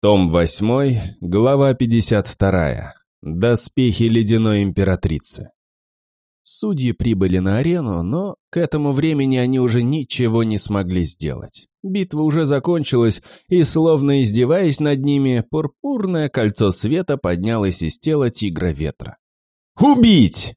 Том 8, глава 52. Доспехи ледяной императрицы. Судьи прибыли на арену, но к этому времени они уже ничего не смогли сделать. Битва уже закончилась, и, словно издеваясь над ними, пурпурное кольцо света поднялось из тела тигра ветра. «Убить!»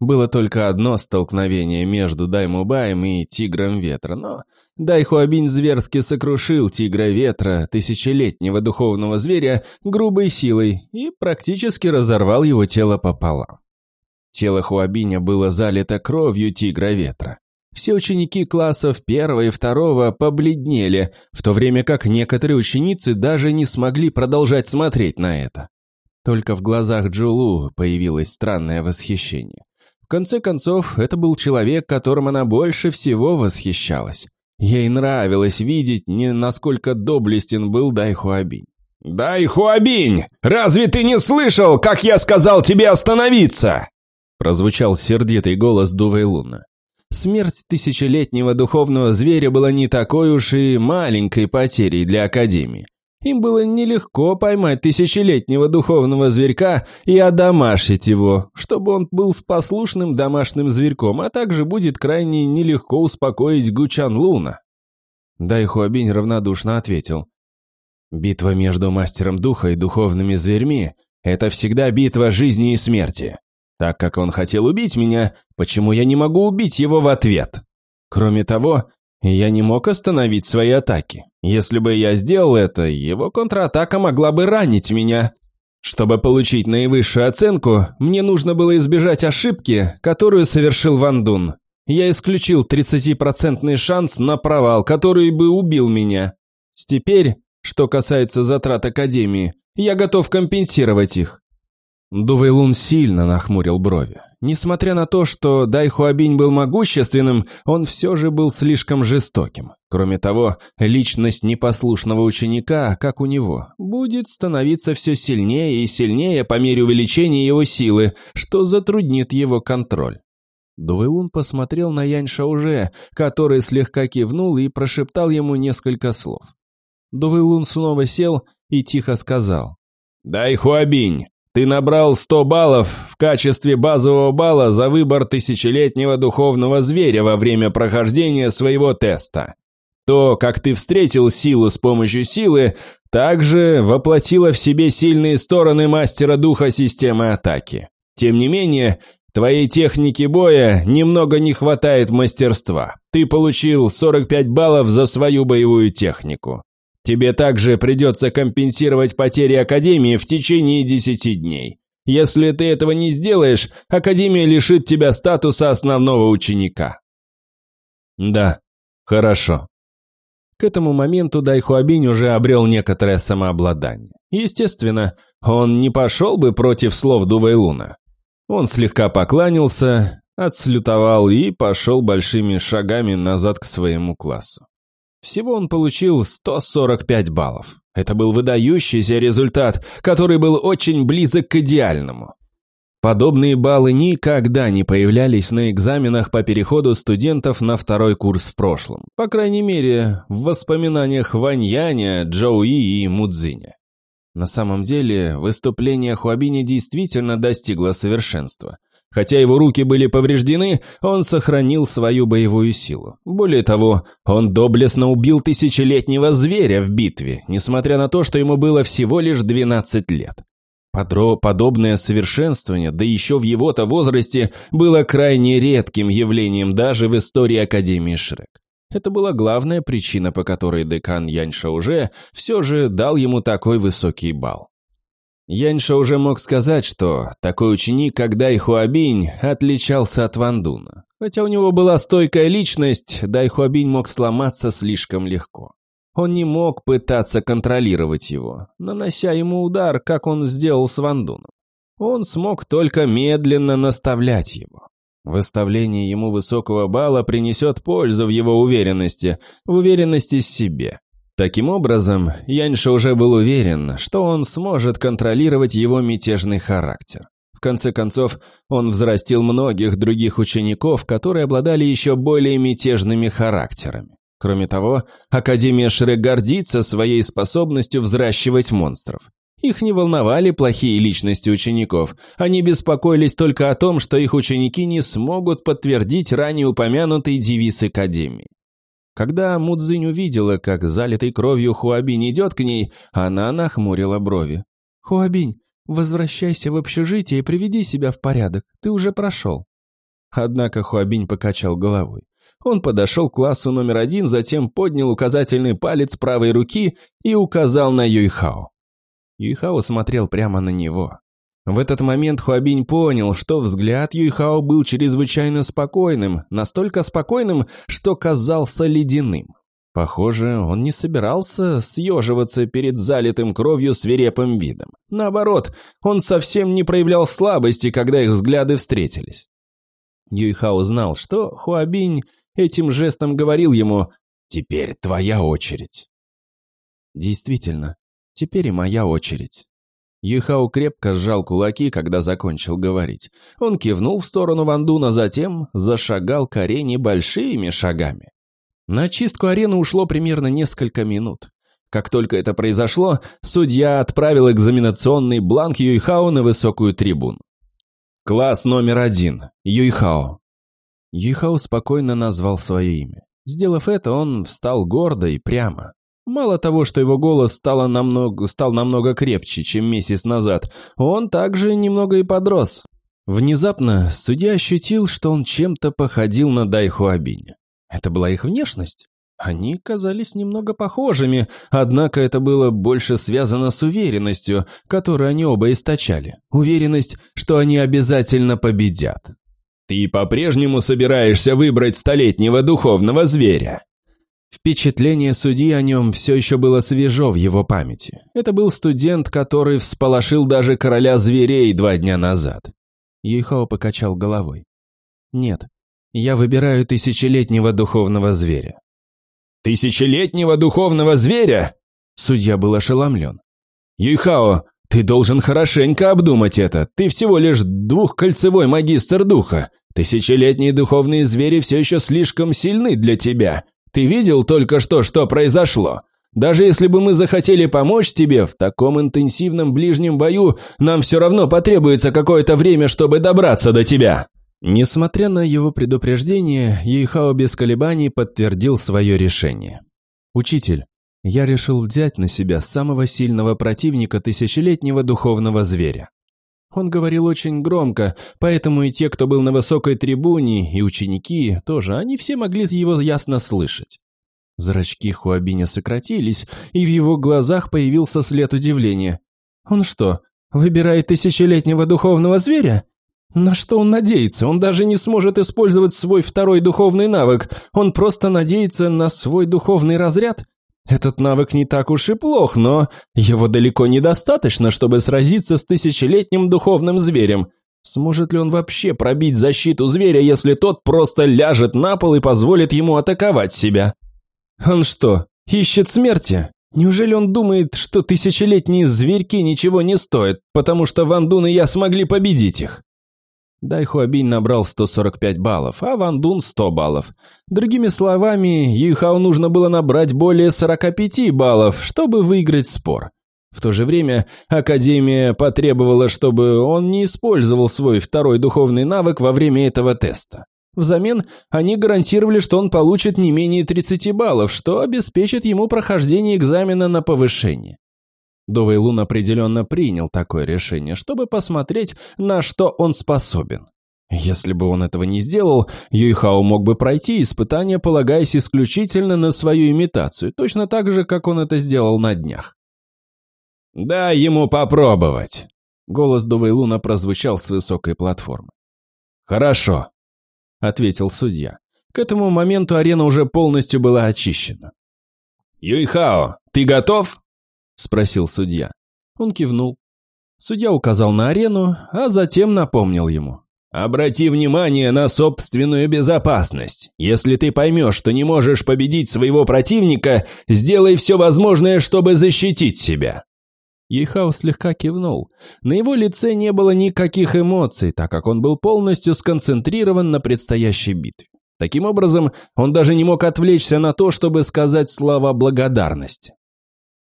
Было только одно столкновение между Даймубаем и Тигром Ветра, но Дайхуабинь зверски сокрушил Тигра Ветра, тысячелетнего духовного зверя, грубой силой и практически разорвал его тело пополам. Тело Хуабиня было залито кровью Тигра Ветра. Все ученики классов первого и второго побледнели, в то время как некоторые ученицы даже не смогли продолжать смотреть на это. Только в глазах Джулу появилось странное восхищение конце концов, это был человек, которым она больше всего восхищалась. Ей нравилось видеть, не насколько доблестен был Дайхуабинь. «Дайхуабинь! Разве ты не слышал, как я сказал тебе остановиться?» Прозвучал сердитый голос Дувейлуна. Смерть тысячелетнего духовного зверя была не такой уж и маленькой потерей для Академии. Им было нелегко поймать тысячелетнего духовного зверька и одомашить его, чтобы он был с послушным домашним зверьком, а также будет крайне нелегко успокоить Гучан Луна. Дайхуабинь равнодушно ответил. «Битва между мастером духа и духовными зверьми – это всегда битва жизни и смерти. Так как он хотел убить меня, почему я не могу убить его в ответ? Кроме того, я не мог остановить свои атаки. Если бы я сделал это, его контратака могла бы ранить меня. Чтобы получить наивысшую оценку, мне нужно было избежать ошибки, которую совершил Ван Дун. Я исключил 30% шанс на провал, который бы убил меня. Теперь, что касается затрат Академии, я готов компенсировать их. Дувейлун сильно нахмурил брови. Несмотря на то, что Дайхуабинь был могущественным, он все же был слишком жестоким. Кроме того, личность непослушного ученика, как у него, будет становиться все сильнее и сильнее по мере увеличения его силы, что затруднит его контроль. Дувейлун посмотрел на Янь Шауже, который слегка кивнул и прошептал ему несколько слов. Дувейлун снова сел и тихо сказал. «Дай Хуабинь, ты набрал 100 баллов в качестве базового балла за выбор тысячелетнего духовного зверя во время прохождения своего теста. То, как ты встретил силу с помощью силы, также воплотило в себе сильные стороны мастера духа системы атаки. Тем не менее, твоей технике боя немного не хватает мастерства. Ты получил 45 баллов за свою боевую технику. Тебе также придется компенсировать потери Академии в течение десяти дней. Если ты этого не сделаешь, Академия лишит тебя статуса основного ученика». «Да, хорошо». К этому моменту Дайхуабинь уже обрел некоторое самообладание. Естественно, он не пошел бы против слов Дувейлуна. Он слегка покланялся, отслютовал и пошел большими шагами назад к своему классу. Всего он получил 145 баллов. Это был выдающийся результат, который был очень близок к идеальному. Подобные баллы никогда не появлялись на экзаменах по переходу студентов на второй курс в прошлом. По крайней мере, в воспоминаниях Ваньяня, Джоуи и Мудзиня. На самом деле, выступление Хуабини действительно достигло совершенства – Хотя его руки были повреждены, он сохранил свою боевую силу. Более того, он доблестно убил тысячелетнего зверя в битве, несмотря на то, что ему было всего лишь 12 лет. Подро подобное совершенствование, да еще в его-то возрасте, было крайне редким явлением даже в истории Академии Шрек. Это была главная причина, по которой декан Яньша уже все же дал ему такой высокий балл. Яньша уже мог сказать, что такой ученик, как Дайхуабинь, отличался от Вандуна. Хотя у него была стойкая личность, Дайхуабинь мог сломаться слишком легко. Он не мог пытаться контролировать его, нанося ему удар, как он сделал с Вандуном. Он смог только медленно наставлять его. Выставление ему высокого балла принесет пользу в его уверенности, в уверенности в себе. Таким образом, Яньша уже был уверен, что он сможет контролировать его мятежный характер. В конце концов, он взрастил многих других учеников, которые обладали еще более мятежными характерами. Кроме того, Академия Шрек гордится своей способностью взращивать монстров. Их не волновали плохие личности учеников, они беспокоились только о том, что их ученики не смогут подтвердить ранее упомянутый девиз Академии. Когда Мудзинь увидела, как залитый кровью Хуабинь идет к ней, она нахмурила брови. «Хуабинь, возвращайся в общежитие и приведи себя в порядок, ты уже прошел». Однако Хуабинь покачал головой. Он подошел к классу номер один, затем поднял указательный палец правой руки и указал на Юйхао. Юйхао смотрел прямо на него. В этот момент Хуабинь понял, что взгляд Юйхао был чрезвычайно спокойным, настолько спокойным, что казался ледяным. Похоже, он не собирался съеживаться перед залитым кровью свирепым видом. Наоборот, он совсем не проявлял слабости, когда их взгляды встретились. Юйхао знал, что Хуабинь этим жестом говорил ему «Теперь твоя очередь». Действительно, Теперь и моя очередь. Юхао крепко сжал кулаки, когда закончил говорить. Он кивнул в сторону Вандуна, затем зашагал к арене большими шагами. На чистку арены ушло примерно несколько минут. Как только это произошло, судья отправил экзаменационный бланк Юйхао на высокую трибуну. Класс номер один. Юйхао. Юйхао спокойно назвал свое имя. Сделав это, он встал гордо и прямо. Мало того, что его голос стало намного, стал намного крепче, чем месяц назад, он также немного и подрос. Внезапно судья ощутил, что он чем-то походил на Дайхуабиня. Это была их внешность? Они казались немного похожими, однако это было больше связано с уверенностью, которую они оба источали. Уверенность, что они обязательно победят. «Ты по-прежнему собираешься выбрать столетнего духовного зверя?» Впечатление судьи о нем все еще было свежо в его памяти. Это был студент, который всполошил даже короля зверей два дня назад. Юйхао покачал головой. «Нет, я выбираю тысячелетнего духовного зверя». «Тысячелетнего духовного зверя?» Судья был ошеломлен. «Юйхао, ты должен хорошенько обдумать это. Ты всего лишь двухкольцевой магистр духа. Тысячелетние духовные звери все еще слишком сильны для тебя. Ты видел только что, что произошло? Даже если бы мы захотели помочь тебе в таком интенсивном ближнем бою, нам все равно потребуется какое-то время, чтобы добраться до тебя». Несмотря на его предупреждение, Ейхао без колебаний подтвердил свое решение. «Учитель, я решил взять на себя самого сильного противника тысячелетнего духовного зверя. Он говорил очень громко, поэтому и те, кто был на высокой трибуне, и ученики тоже, они все могли его ясно слышать. Зрачки Хуабиня сократились, и в его глазах появился след удивления. «Он что, выбирает тысячелетнего духовного зверя?» На что он надеется? Он даже не сможет использовать свой второй духовный навык. Он просто надеется на свой духовный разряд? Этот навык не так уж и плох, но его далеко недостаточно, чтобы сразиться с тысячелетним духовным зверем. Сможет ли он вообще пробить защиту зверя, если тот просто ляжет на пол и позволит ему атаковать себя? Он что, ищет смерти? Неужели он думает, что тысячелетние зверьки ничего не стоят, потому что Ван Дун и я смогли победить их? Дайхуабинь набрал 145 баллов, а Ван Дун 100 баллов. Другими словами, Юйхао нужно было набрать более 45 баллов, чтобы выиграть спор. В то же время Академия потребовала, чтобы он не использовал свой второй духовный навык во время этого теста. Взамен они гарантировали, что он получит не менее 30 баллов, что обеспечит ему прохождение экзамена на повышение. Довейлун определенно принял такое решение, чтобы посмотреть, на что он способен. Если бы он этого не сделал, Юйхао мог бы пройти испытание, полагаясь исключительно на свою имитацию, точно так же, как он это сделал на днях. «Дай ему попробовать!» Голос Довейлуна прозвучал с высокой платформы. «Хорошо», — ответил судья. К этому моменту арена уже полностью была очищена. «Юйхао, ты готов?» Спросил судья. Он кивнул. Судья указал на арену, а затем напомнил ему. «Обрати внимание на собственную безопасность. Если ты поймешь, что не можешь победить своего противника, сделай все возможное, чтобы защитить себя». Ейхау слегка кивнул. На его лице не было никаких эмоций, так как он был полностью сконцентрирован на предстоящей битве. Таким образом, он даже не мог отвлечься на то, чтобы сказать слова благодарности.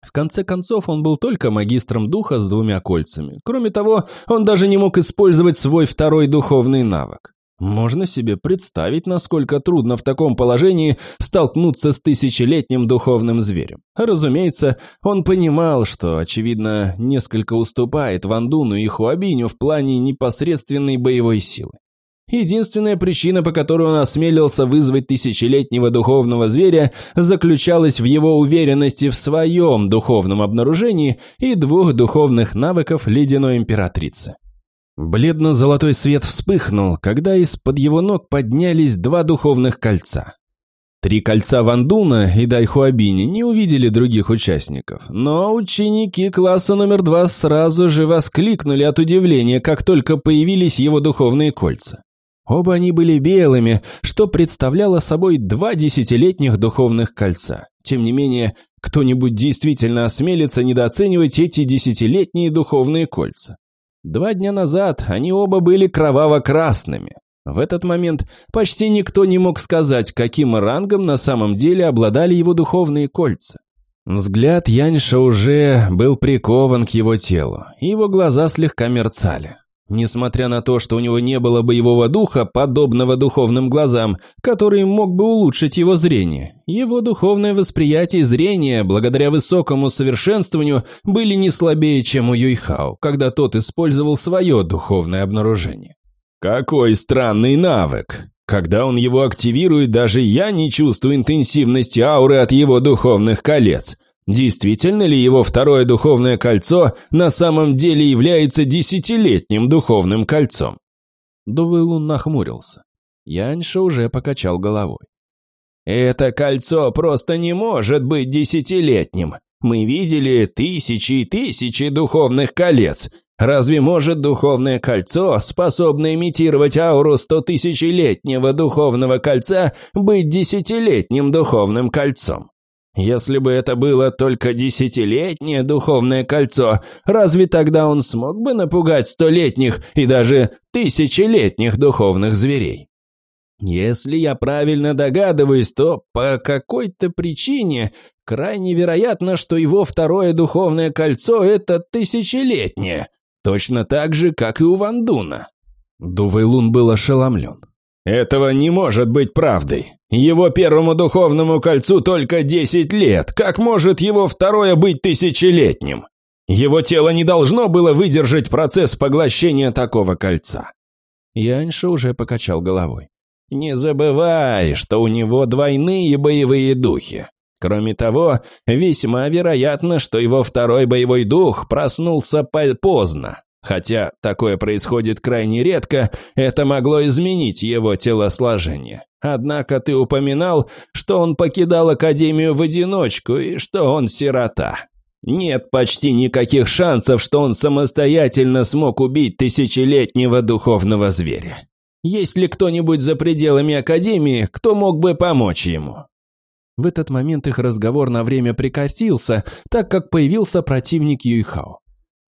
В конце концов, он был только магистром духа с двумя кольцами. Кроме того, он даже не мог использовать свой второй духовный навык. Можно себе представить, насколько трудно в таком положении столкнуться с тысячелетним духовным зверем. Разумеется, он понимал, что, очевидно, несколько уступает Вандуну и Хуабиню в плане непосредственной боевой силы. Единственная причина, по которой он осмелился вызвать тысячелетнего духовного зверя, заключалась в его уверенности в своем духовном обнаружении и двух духовных навыков ледяной императрицы. Бледно-золотой свет вспыхнул, когда из-под его ног поднялись два духовных кольца. Три кольца Вандуна и Дайхуабини не увидели других участников, но ученики класса номер два сразу же воскликнули от удивления, как только появились его духовные кольца. Оба они были белыми, что представляло собой два десятилетних духовных кольца. Тем не менее, кто-нибудь действительно осмелится недооценивать эти десятилетние духовные кольца. Два дня назад они оба были кроваво-красными. В этот момент почти никто не мог сказать, каким рангом на самом деле обладали его духовные кольца. Взгляд Яньша уже был прикован к его телу, и его глаза слегка мерцали. Несмотря на то, что у него не было боевого духа, подобного духовным глазам, который мог бы улучшить его зрение, его духовное восприятие и зрение, благодаря высокому совершенствованию, были не слабее, чем у Юйхао, когда тот использовал свое духовное обнаружение. Какой странный навык! Когда он его активирует, даже я не чувствую интенсивности ауры от его духовных колец – Действительно ли его второе духовное кольцо на самом деле является десятилетним духовным кольцом? Дувылун нахмурился. Яньша уже покачал головой. «Это кольцо просто не может быть десятилетним. Мы видели тысячи и тысячи духовных колец. Разве может духовное кольцо, способное имитировать ауру стотысячелетнего духовного кольца, быть десятилетним духовным кольцом? Если бы это было только десятилетнее духовное кольцо, разве тогда он смог бы напугать столетних и даже тысячелетних духовных зверей? Если я правильно догадываюсь, то по какой-то причине крайне вероятно, что его второе духовное кольцо – это тысячелетнее, точно так же, как и у Вандуна. Дувейлун был ошеломлен. Этого не может быть правдой. Его первому духовному кольцу только десять лет. Как может его второе быть тысячелетним? Его тело не должно было выдержать процесс поглощения такого кольца. Яньша уже покачал головой. Не забывай, что у него двойные боевые духи. Кроме того, весьма вероятно, что его второй боевой дух проснулся поздно. Хотя такое происходит крайне редко, это могло изменить его телосложение. Однако ты упоминал, что он покидал Академию в одиночку и что он сирота. Нет почти никаких шансов, что он самостоятельно смог убить тысячелетнего духовного зверя. Есть ли кто-нибудь за пределами Академии, кто мог бы помочь ему? В этот момент их разговор на время прекратился, так как появился противник Юйхао.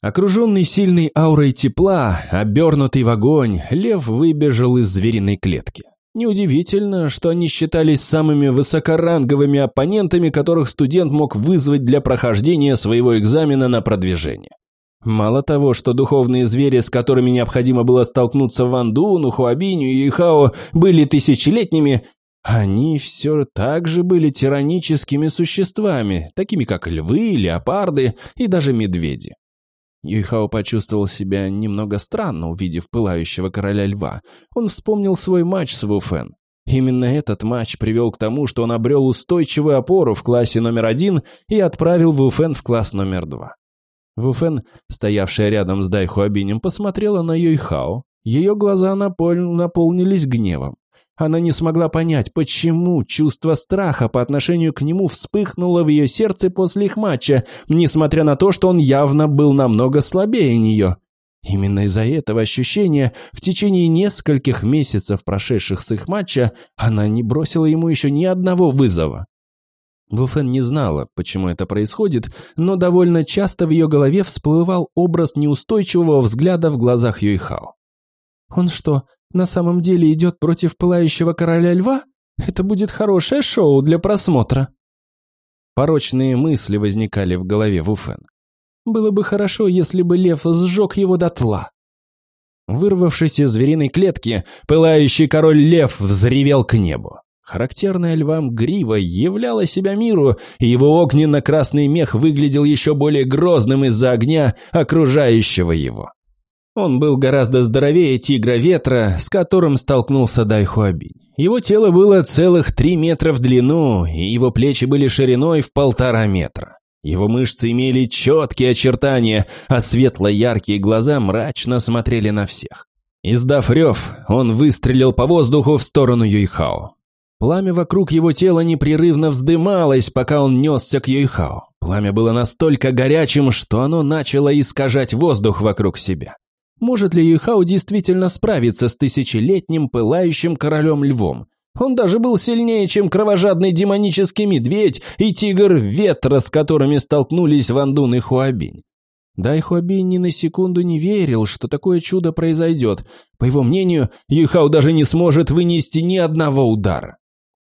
Окруженный сильной аурой тепла, обернутый в огонь, лев выбежал из звериной клетки. Неудивительно, что они считались самыми высокоранговыми оппонентами, которых студент мог вызвать для прохождения своего экзамена на продвижение. Мало того, что духовные звери, с которыми необходимо было столкнуться Ван Дуну, Хуабиню и Ихао, были тысячелетними, они все так же были тираническими существами, такими как львы, леопарды и даже медведи. Юйхао почувствовал себя немного странно, увидев пылающего короля льва. Он вспомнил свой матч с Вуфен. Именно этот матч привел к тому, что он обрел устойчивую опору в классе номер один и отправил Вуфен в класс номер два. Вуфен, стоявшая рядом с Дайхуабинем, посмотрела на Юйхао. Ее глаза наполнились гневом. Она не смогла понять, почему чувство страха по отношению к нему вспыхнуло в ее сердце после их матча, несмотря на то, что он явно был намного слабее нее. Именно из-за этого ощущения в течение нескольких месяцев, прошедших с их матча, она не бросила ему еще ни одного вызова. Вуфен не знала, почему это происходит, но довольно часто в ее голове всплывал образ неустойчивого взгляда в глазах Юйхао. «Он что, на самом деле идет против пылающего короля льва?» Это будет хорошее шоу для просмотра. Порочные мысли возникали в голове Вуфен. Было бы хорошо, если бы лев сжег его дотла. Вырвавшись из звериной клетки, пылающий король лев взревел к небу. Характерная львам грива являла себя миру, и его огненно-красный мех выглядел еще более грозным из-за огня, окружающего его. Он был гораздо здоровее тигра ветра, с которым столкнулся Дайхуабинь. Его тело было целых три метра в длину, и его плечи были шириной в полтора метра. Его мышцы имели четкие очертания, а светло-яркие глаза мрачно смотрели на всех. Издав рев, он выстрелил по воздуху в сторону Юйхао. Пламя вокруг его тела непрерывно вздымалось, пока он несся к Юйхао. Пламя было настолько горячим, что оно начало искажать воздух вокруг себя. Может ли Юйхао действительно справиться с тысячелетним пылающим королем-львом? Он даже был сильнее, чем кровожадный демонический медведь и тигр ветра, с которыми столкнулись Вандун и Хуабинь. Дай Хуабинь ни на секунду не верил, что такое чудо произойдет. По его мнению, Юйхао даже не сможет вынести ни одного удара.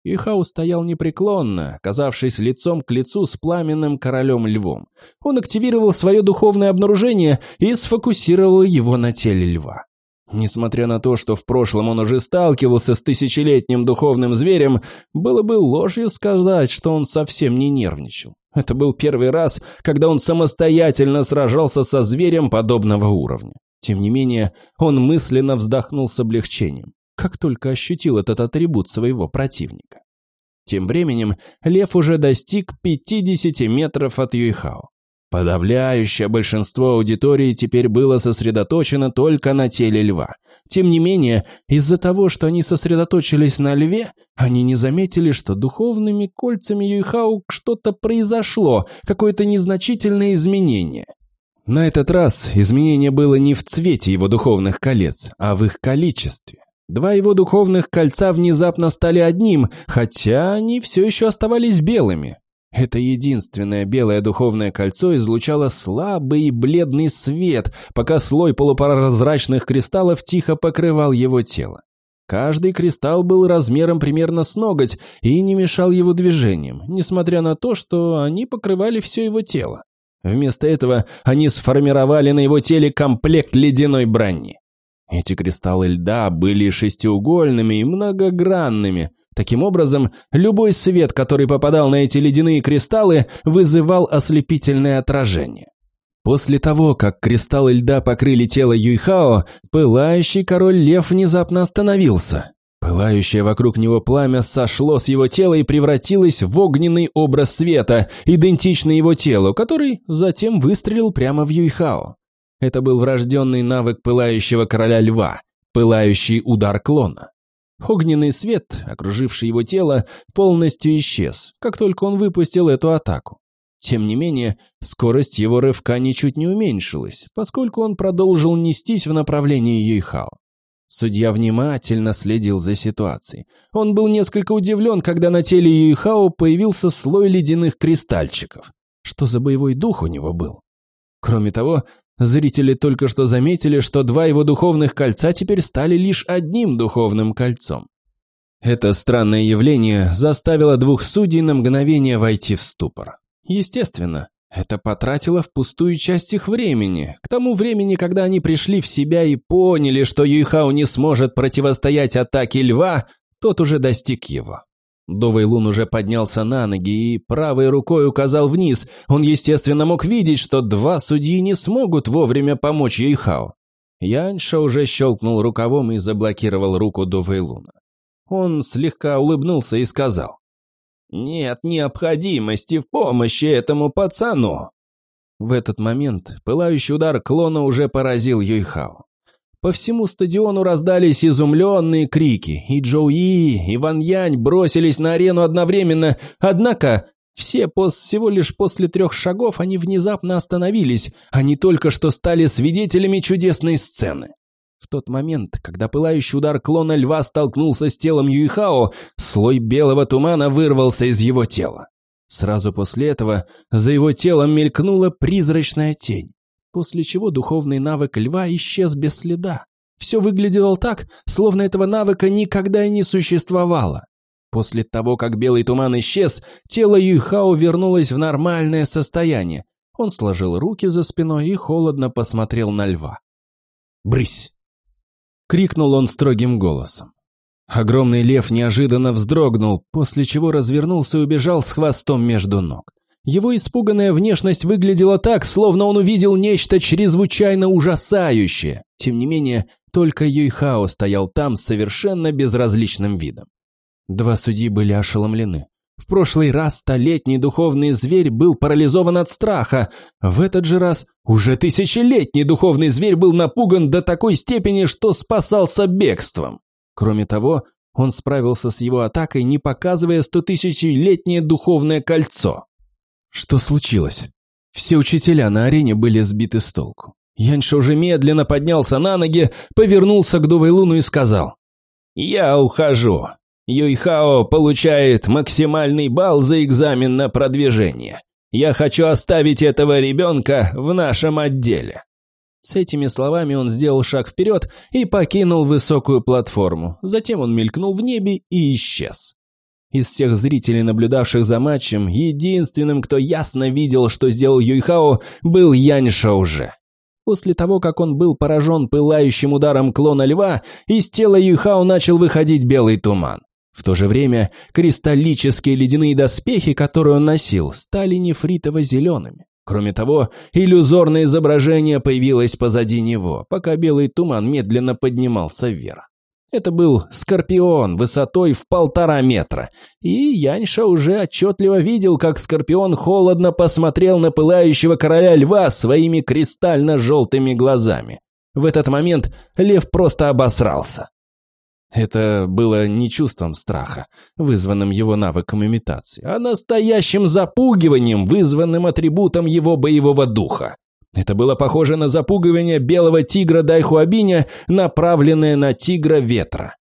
Юйхао стоял непреклонно, оказавшись лицом к лицу с пламенным королем-львом. Он активировал свое духовное обнаружение и сфокусировал его на теле льва. Несмотря на то, что в прошлом он уже сталкивался с тысячелетним духовным зверем, было бы ложью сказать, что он совсем не нервничал. Это был первый раз, когда он самостоятельно сражался со зверем подобного уровня. Тем не менее, он мысленно вздохнул с облегчением, как только ощутил этот атрибут своего противника. Тем временем лев уже достиг 50 метров от Юйхао. Подавляющее большинство аудитории теперь было сосредоточено только на теле льва. Тем не менее, из-за того, что они сосредоточились на льве, они не заметили, что духовными кольцами Юйхау что-то произошло, какое-то незначительное изменение. На этот раз изменение было не в цвете его духовных колец, а в их количестве. Два его духовных кольца внезапно стали одним, хотя они все еще оставались белыми. Это единственное белое духовное кольцо излучало слабый и бледный свет, пока слой полупрозрачных кристаллов тихо покрывал его тело. Каждый кристалл был размером примерно с ноготь и не мешал его движениям, несмотря на то, что они покрывали все его тело. Вместо этого они сформировали на его теле комплект ледяной брони. Эти кристаллы льда были шестиугольными и многогранными, Таким образом, любой свет, который попадал на эти ледяные кристаллы, вызывал ослепительное отражение. После того, как кристаллы льда покрыли тело Юйхао, пылающий король-лев внезапно остановился. Пылающее вокруг него пламя сошло с его тела и превратилось в огненный образ света, идентичный его телу, который затем выстрелил прямо в Юйхао. Это был врожденный навык пылающего короля льва, пылающий удар клона. Огненный свет, окруживший его тело, полностью исчез, как только он выпустил эту атаку. Тем не менее, скорость его рывка ничуть не уменьшилась, поскольку он продолжил нестись в направлении Юйхао. Судья внимательно следил за ситуацией. Он был несколько удивлен, когда на теле Юйхао появился слой ледяных кристальчиков. Что за боевой дух у него был? Кроме того, Зрители только что заметили, что два его духовных кольца теперь стали лишь одним духовным кольцом. Это странное явление заставило двух судей на мгновение войти в ступор. Естественно, это потратило впустую часть их времени. К тому времени, когда они пришли в себя и поняли, что Юйхао не сможет противостоять атаке льва, тот уже достиг его. Довейлун уже поднялся на ноги и правой рукой указал вниз. Он, естественно, мог видеть, что два судьи не смогут вовремя помочь Ейхао. Яньша уже щелкнул рукавом и заблокировал руку Довейлуна. Он слегка улыбнулся и сказал. «Нет необходимости в помощи этому пацану!» В этот момент пылающий удар клона уже поразил Юйхао. По всему стадиону раздались изумленные крики, и Джоу И, и Ван Янь бросились на арену одновременно, однако все пос всего лишь после трех шагов они внезапно остановились, они только что стали свидетелями чудесной сцены. В тот момент, когда пылающий удар клона льва столкнулся с телом Юйхао, слой белого тумана вырвался из его тела. Сразу после этого за его телом мелькнула призрачная тень после чего духовный навык льва исчез без следа. Все выглядело так, словно этого навыка никогда и не существовало. После того, как белый туман исчез, тело Юйхао вернулось в нормальное состояние. Он сложил руки за спиной и холодно посмотрел на льва. «Брысь!» — крикнул он строгим голосом. Огромный лев неожиданно вздрогнул, после чего развернулся и убежал с хвостом между ног. Его испуганная внешность выглядела так, словно он увидел нечто чрезвычайно ужасающее. Тем не менее, только Юйхао стоял там с совершенно безразличным видом. Два судьи были ошеломлены. В прошлый раз столетний духовный зверь был парализован от страха. В этот же раз уже тысячелетний духовный зверь был напуган до такой степени, что спасался бегством. Кроме того, он справился с его атакой, не показывая стотысячелетнее духовное кольцо. Что случилось? Все учителя на арене были сбиты с толку. Яньша уже медленно поднялся на ноги, повернулся к Луну и сказал. «Я ухожу. Юйхао получает максимальный балл за экзамен на продвижение. Я хочу оставить этого ребенка в нашем отделе». С этими словами он сделал шаг вперед и покинул высокую платформу. Затем он мелькнул в небе и исчез. Из всех зрителей, наблюдавших за матчем, единственным, кто ясно видел, что сделал Юйхао, был Янь Шауже. После того, как он был поражен пылающим ударом клона льва, из тела Юйхао начал выходить белый туман. В то же время кристаллические ледяные доспехи, которые он носил, стали нефритово-зелеными. Кроме того, иллюзорное изображение появилось позади него, пока белый туман медленно поднимался вверх. Это был скорпион высотой в полтора метра, и Яньша уже отчетливо видел, как скорпион холодно посмотрел на пылающего короля льва своими кристально-желтыми глазами. В этот момент лев просто обосрался. Это было не чувством страха, вызванным его навыком имитации, а настоящим запугиванием, вызванным атрибутом его боевого духа. Это было похоже на запугивание белого тигра Дайхуабиня, направленное на тигра ветра.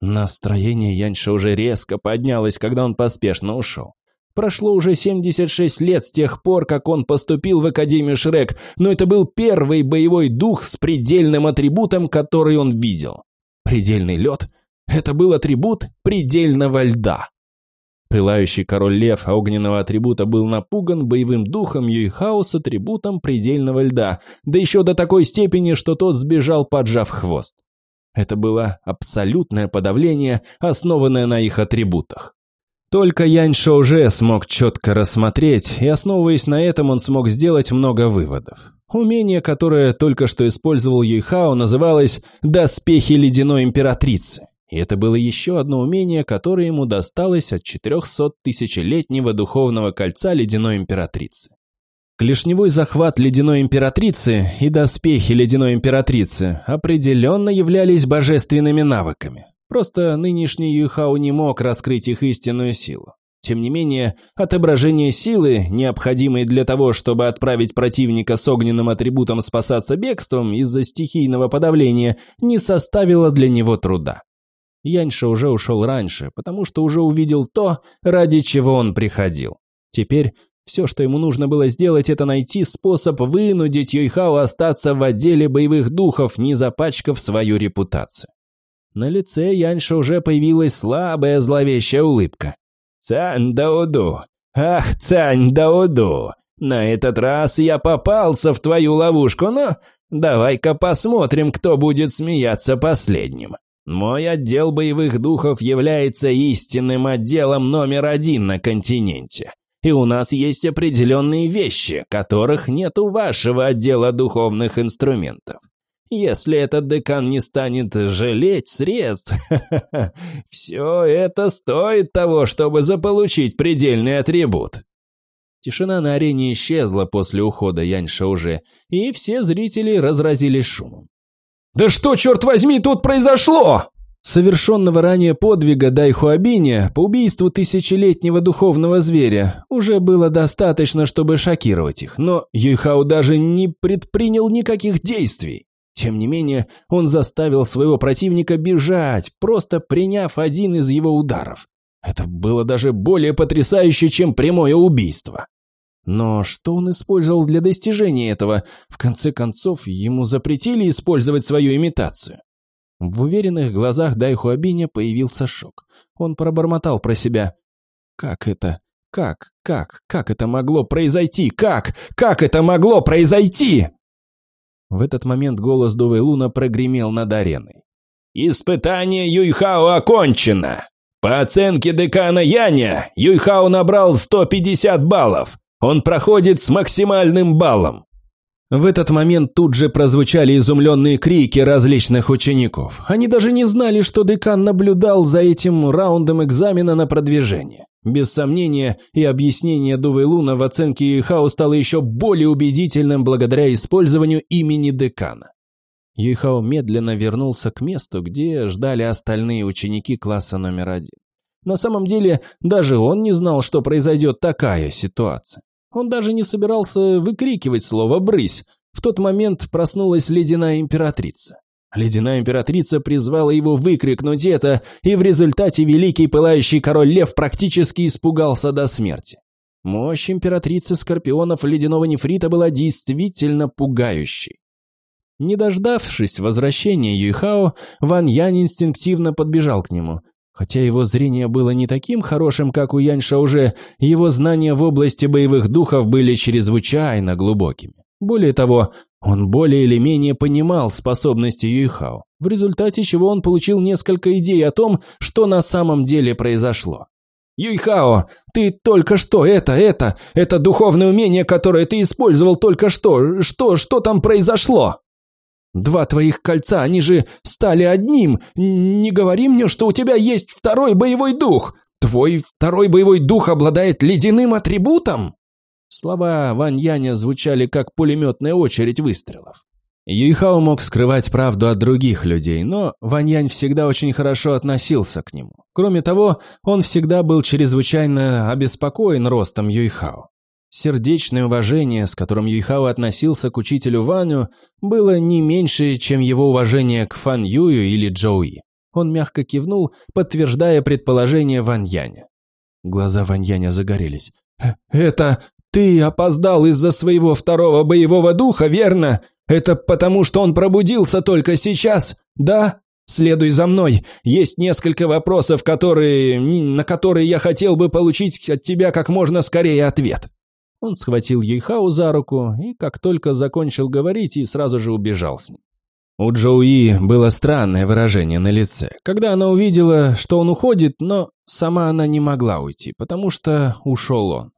Настроение Яньша уже резко поднялось, когда он поспешно ушел. Прошло уже 76 лет с тех пор, как он поступил в Академию Шрек, но это был первый боевой дух с предельным атрибутом, который он видел. Предельный лед – это был атрибут предельного льда. Пылающий король лев огненного атрибута был напуган боевым духом Юйхао с атрибутом предельного льда, да еще до такой степени, что тот сбежал, поджав хвост. Это было абсолютное подавление, основанное на их атрибутах. Только Янь уже смог четко рассмотреть, и основываясь на этом, он смог сделать много выводов. Умение, которое только что использовал Юйхао, называлось «Доспехи ледяной императрицы». И это было еще одно умение, которое ему досталось от 400-тысячелетнего духовного кольца Ледяной Императрицы. Клешневой захват Ледяной Императрицы и доспехи Ледяной Императрицы определенно являлись божественными навыками. Просто нынешний Юхау не мог раскрыть их истинную силу. Тем не менее, отображение силы, необходимой для того, чтобы отправить противника с огненным атрибутом спасаться бегством из-за стихийного подавления, не составило для него труда. Яньша уже ушел раньше, потому что уже увидел то, ради чего он приходил. Теперь все, что ему нужно было сделать, это найти способ вынудить Юйхао остаться в отделе боевых духов, не запачкав свою репутацию. На лице Яньша уже появилась слабая зловещая улыбка. «Цань Дауду! Ах, Цань Дауду! На этот раз я попался в твою ловушку, но давай-ка посмотрим, кто будет смеяться последним. Мой отдел боевых духов является истинным отделом номер один на континенте. И у нас есть определенные вещи, которых нет у вашего отдела духовных инструментов. Если этот декан не станет жалеть средств, все это стоит того, чтобы заполучить предельный атрибут. Тишина на арене исчезла после ухода Яньша уже, и все зрители разразились шумом. «Да что, черт возьми, тут произошло?» Совершенного ранее подвига Дайхуабиня по убийству тысячелетнего духовного зверя уже было достаточно, чтобы шокировать их, но Юйхао даже не предпринял никаких действий. Тем не менее, он заставил своего противника бежать, просто приняв один из его ударов. Это было даже более потрясающе, чем прямое убийство. Но что он использовал для достижения этого? В конце концов, ему запретили использовать свою имитацию. В уверенных глазах Дайхуабиня появился шок. Он пробормотал про себя. «Как это? Как? Как? Как это могло произойти? Как? Как это могло произойти?» В этот момент голос Дувей Луна прогремел над ареной. «Испытание Юйхао окончено! По оценке декана Яня, Юйхао набрал 150 баллов. Он проходит с максимальным баллом. В этот момент тут же прозвучали изумленные крики различных учеников. Они даже не знали, что декан наблюдал за этим раундом экзамена на продвижение. Без сомнения, и объяснение Дувы Луна в оценке Юйхао стало еще более убедительным благодаря использованию имени декана. Юйхао медленно вернулся к месту, где ждали остальные ученики класса номер один. На самом деле, даже он не знал, что произойдет такая ситуация. Он даже не собирался выкрикивать слово «брысь». В тот момент проснулась ледяная императрица. Ледяная императрица призвала его выкрикнуть это, и в результате великий пылающий король Лев практически испугался до смерти. Мощь императрицы Скорпионов ледяного нефрита была действительно пугающей. Не дождавшись возвращения Юйхао, Ван Янь инстинктивно подбежал к нему. Хотя его зрение было не таким хорошим, как у Яньша уже, его знания в области боевых духов были чрезвычайно глубокими. Более того, он более или менее понимал способности Юйхао, в результате чего он получил несколько идей о том, что на самом деле произошло. «Юйхао, ты только что это, это, это духовное умение, которое ты использовал только что, что, что там произошло?» Два твоих кольца, они же стали одним. Не говори мне, что у тебя есть второй боевой дух. Твой второй боевой дух обладает ледяным атрибутом?» Слова Вань Яня звучали как пулеметная очередь выстрелов. Юйхао мог скрывать правду от других людей, но Вань Янь всегда очень хорошо относился к нему. Кроме того, он всегда был чрезвычайно обеспокоен ростом Юйхао. Сердечное уважение, с которым Юйхао относился к учителю Ваню, было не меньше, чем его уважение к Фан Юю или Джоуи. Он мягко кивнул, подтверждая предположение Ван Яня. Глаза Ван Яня загорелись. «Э, «Это ты опоздал из-за своего второго боевого духа, верно? Это потому, что он пробудился только сейчас, да? Следуй за мной. Есть несколько вопросов, которые, на которые я хотел бы получить от тебя как можно скорее ответ». Он схватил Юйхао за руку и как только закончил говорить, и сразу же убежал с ним. У Джоуи было странное выражение на лице, когда она увидела, что он уходит, но сама она не могла уйти, потому что ушел он.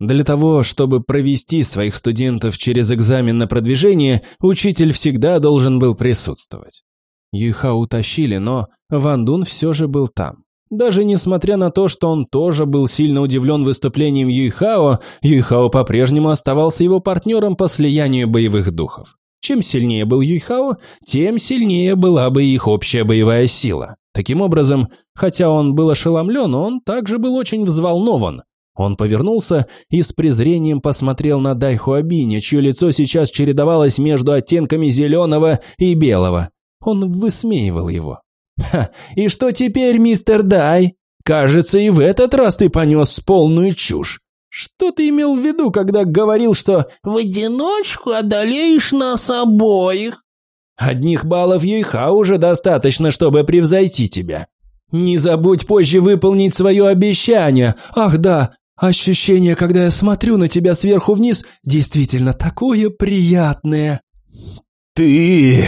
Для того, чтобы провести своих студентов через экзамен на продвижение, учитель всегда должен был присутствовать. Юйхао утащили, но Ван Дун все же был там. Даже несмотря на то, что он тоже был сильно удивлен выступлением Юйхао, Юйхао по-прежнему оставался его партнером по слиянию боевых духов. Чем сильнее был Юйхао, тем сильнее была бы их общая боевая сила. Таким образом, хотя он был ошеломлен, он также был очень взволнован. Он повернулся и с презрением посмотрел на Дайхуабиня, чье лицо сейчас чередовалось между оттенками зеленого и белого. Он высмеивал его. «Ха, и что теперь, мистер Дай? Кажется, и в этот раз ты понес полную чушь. Что ты имел в виду, когда говорил, что «в одиночку одолеешь нас обоих»? Одних баллов Юйха уже достаточно, чтобы превзойти тебя. Не забудь позже выполнить свое обещание. Ах да, ощущение, когда я смотрю на тебя сверху вниз, действительно такое приятное. Ты...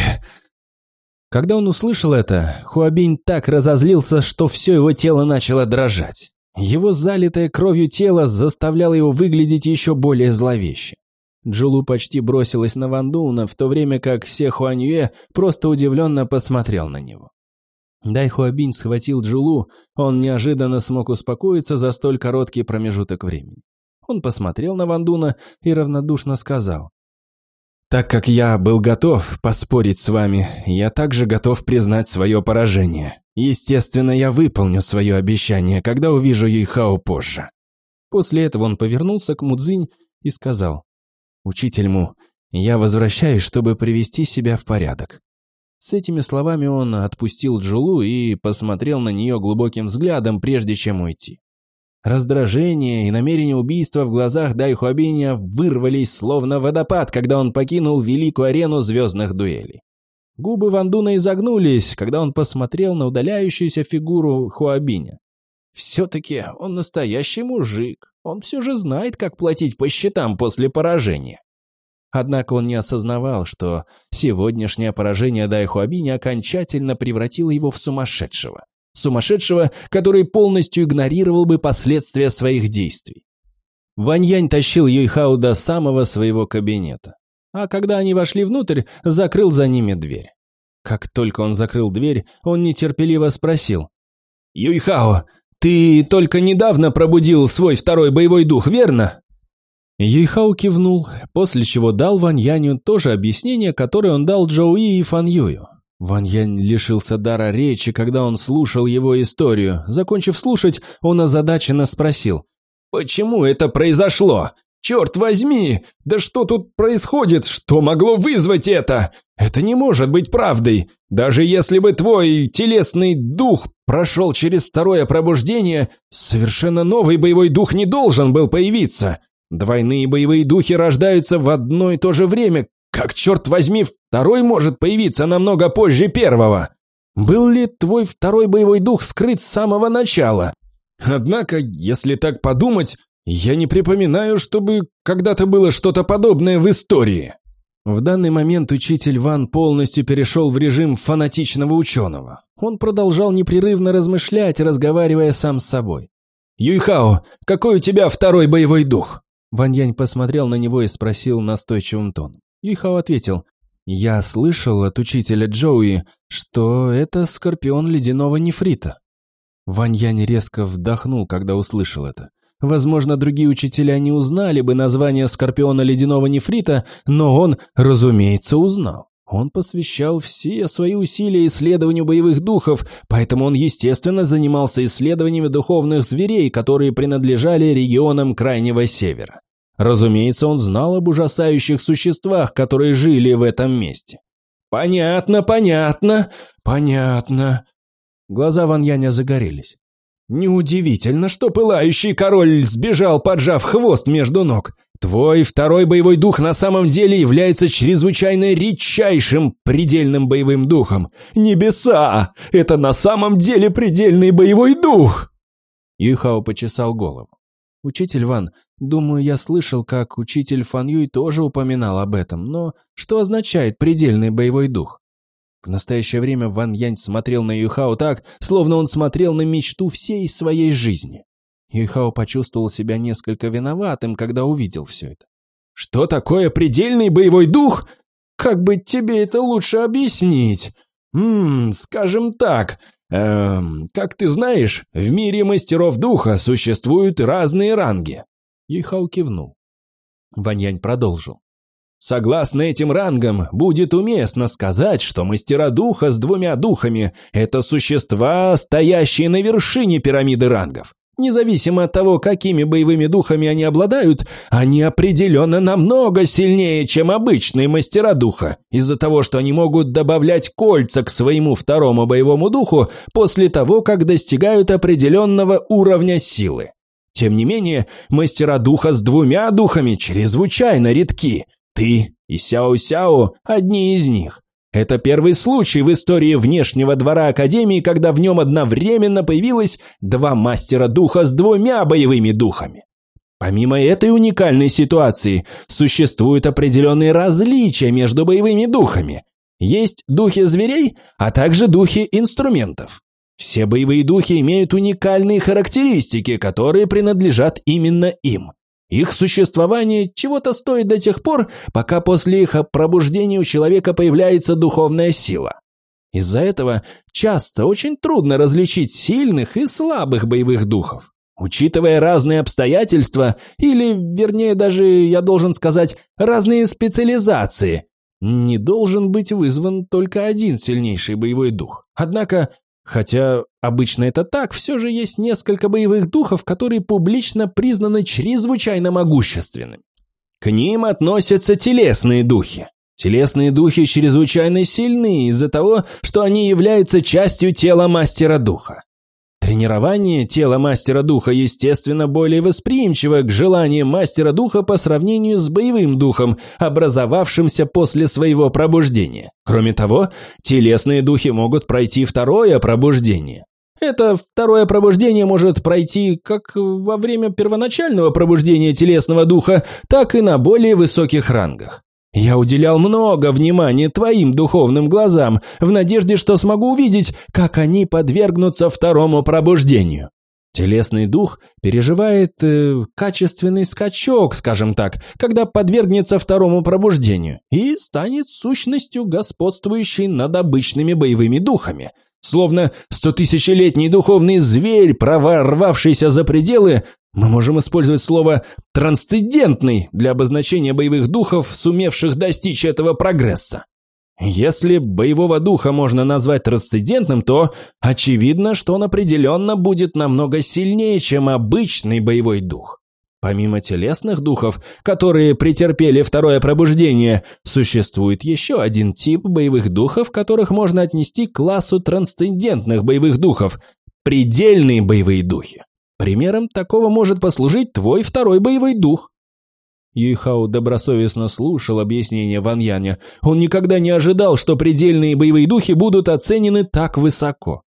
Когда он услышал это, Хуабинь так разозлился, что все его тело начало дрожать. Его залитое кровью тело заставляло его выглядеть еще более зловеще. Джулу почти бросилась на Вандуна, в то время как Се Хуаньюэ просто удивленно посмотрел на него. Дай Хуабинь схватил Джулу, он неожиданно смог успокоиться за столь короткий промежуток времени. Он посмотрел на Вандуна и равнодушно сказал. Так как я был готов поспорить с вами, я также готов признать свое поражение. Естественно, я выполню свое обещание, когда увижу Юйхао позже. После этого он повернулся к Мудзинь и сказал, «Учитель Му, я возвращаюсь, чтобы привести себя в порядок». С этими словами он отпустил Джулу и посмотрел на нее глубоким взглядом, прежде чем уйти. Раздражение и намерение убийства в глазах Дайхуабиня вырвались словно водопад, когда он покинул великую арену звездных дуэлей. Губы Вандуна изогнулись, когда он посмотрел на удаляющуюся фигуру Хуабиня. Все-таки он настоящий мужик. Он все же знает, как платить по счетам после поражения. Однако он не осознавал, что сегодняшнее поражение Дайхуабиня окончательно превратило его в сумасшедшего. Сумасшедшего, который полностью игнорировал бы последствия своих действий. Ваньянь тащил Юйхао до самого своего кабинета. А когда они вошли внутрь, закрыл за ними дверь. Как только он закрыл дверь, он нетерпеливо спросил. «Юйхао, ты только недавно пробудил свой второй боевой дух, верно?» Юйхао кивнул, после чего дал Ван Яню то же объяснение, которое он дал Джоуи и Фан Юю. Ван Янь лишился дара речи, когда он слушал его историю. Закончив слушать, он озадаченно спросил. «Почему это произошло? Черт возьми! Да что тут происходит? Что могло вызвать это? Это не может быть правдой! Даже если бы твой телесный дух прошел через второе пробуждение, совершенно новый боевой дух не должен был появиться!» Двойные боевые духи рождаются в одно и то же время. Как, черт возьми, второй может появиться намного позже первого? Был ли твой второй боевой дух скрыт с самого начала? Однако, если так подумать, я не припоминаю, чтобы когда-то было что-то подобное в истории. В данный момент учитель Ван полностью перешел в режим фанатичного ученого. Он продолжал непрерывно размышлять, разговаривая сам с собой. «Юйхао, какой у тебя второй боевой дух?» Ваньянь посмотрел на него и спросил настойчивым тоном. Юйхао ответил, «Я слышал от учителя Джоуи, что это скорпион ледяного нефрита». Ваньянь резко вдохнул, когда услышал это. Возможно, другие учителя не узнали бы название скорпиона ледяного нефрита, но он, разумеется, узнал. Он посвящал все свои усилия исследованию боевых духов, поэтому он, естественно, занимался исследованиями духовных зверей, которые принадлежали регионам Крайнего Севера. Разумеется, он знал об ужасающих существах, которые жили в этом месте. «Понятно, понятно, понятно». Глаза Ван Яня загорелись. Неудивительно, что пылающий король сбежал, поджав хвост между ног. Твой второй боевой дух на самом деле является чрезвычайно редчайшим предельным боевым духом. Небеса! Это на самом деле предельный боевой дух!» Юйхао почесал голову. «Учитель Ван, думаю, я слышал, как учитель Фан Юй тоже упоминал об этом, но что означает предельный боевой дух?» В настоящее время Ван Янь смотрел на Юйхао так, словно он смотрел на мечту всей своей жизни. Юйхао почувствовал себя несколько виноватым, когда увидел все это. «Что такое предельный боевой дух? Как бы тебе это лучше объяснить? Ммм, скажем так, эм, как ты знаешь, в мире мастеров духа существуют разные ранги». Юйхао кивнул. Ваньянь продолжил. Согласно этим рангам, будет уместно сказать, что мастера духа с двумя духами – это существа, стоящие на вершине пирамиды рангов. Независимо от того, какими боевыми духами они обладают, они определенно намного сильнее, чем обычные мастера духа, из-за того, что они могут добавлять кольца к своему второму боевому духу после того, как достигают определенного уровня силы. Тем не менее, мастера духа с двумя духами чрезвычайно редки. Ты и Сяо-Сяо – одни из них. Это первый случай в истории внешнего двора Академии, когда в нем одновременно появилось два мастера духа с двумя боевыми духами. Помимо этой уникальной ситуации, существуют определенные различия между боевыми духами. Есть духи зверей, а также духи инструментов. Все боевые духи имеют уникальные характеристики, которые принадлежат именно им. Их существование чего-то стоит до тех пор, пока после их пробуждения у человека появляется духовная сила. Из-за этого часто очень трудно различить сильных и слабых боевых духов. Учитывая разные обстоятельства, или, вернее, даже, я должен сказать, разные специализации, не должен быть вызван только один сильнейший боевой дух. Однако Хотя обычно это так, все же есть несколько боевых духов, которые публично признаны чрезвычайно могущественными. К ним относятся телесные духи. Телесные духи чрезвычайно сильны из-за того, что они являются частью тела мастера духа. Тренирование тела мастера духа, естественно, более восприимчиво к желаниям мастера духа по сравнению с боевым духом, образовавшимся после своего пробуждения. Кроме того, телесные духи могут пройти второе пробуждение. Это второе пробуждение может пройти как во время первоначального пробуждения телесного духа, так и на более высоких рангах. Я уделял много внимания твоим духовным глазам, в надежде, что смогу увидеть, как они подвергнутся второму пробуждению. Телесный дух переживает э, качественный скачок, скажем так, когда подвергнется второму пробуждению и станет сущностью, господствующей над обычными боевыми духами – Словно стотысячелетний духовный зверь, проворвавшийся за пределы, мы можем использовать слово «трансцендентный» для обозначения боевых духов, сумевших достичь этого прогресса. Если боевого духа можно назвать трансцендентным, то очевидно, что он определенно будет намного сильнее, чем обычный боевой дух. Помимо телесных духов, которые претерпели второе пробуждение, существует еще один тип боевых духов, которых можно отнести к классу трансцендентных боевых духов – предельные боевые духи. Примером такого может послужить твой второй боевой дух. Юйхао добросовестно слушал объяснение Ван Яня. Он никогда не ожидал, что предельные боевые духи будут оценены так высоко.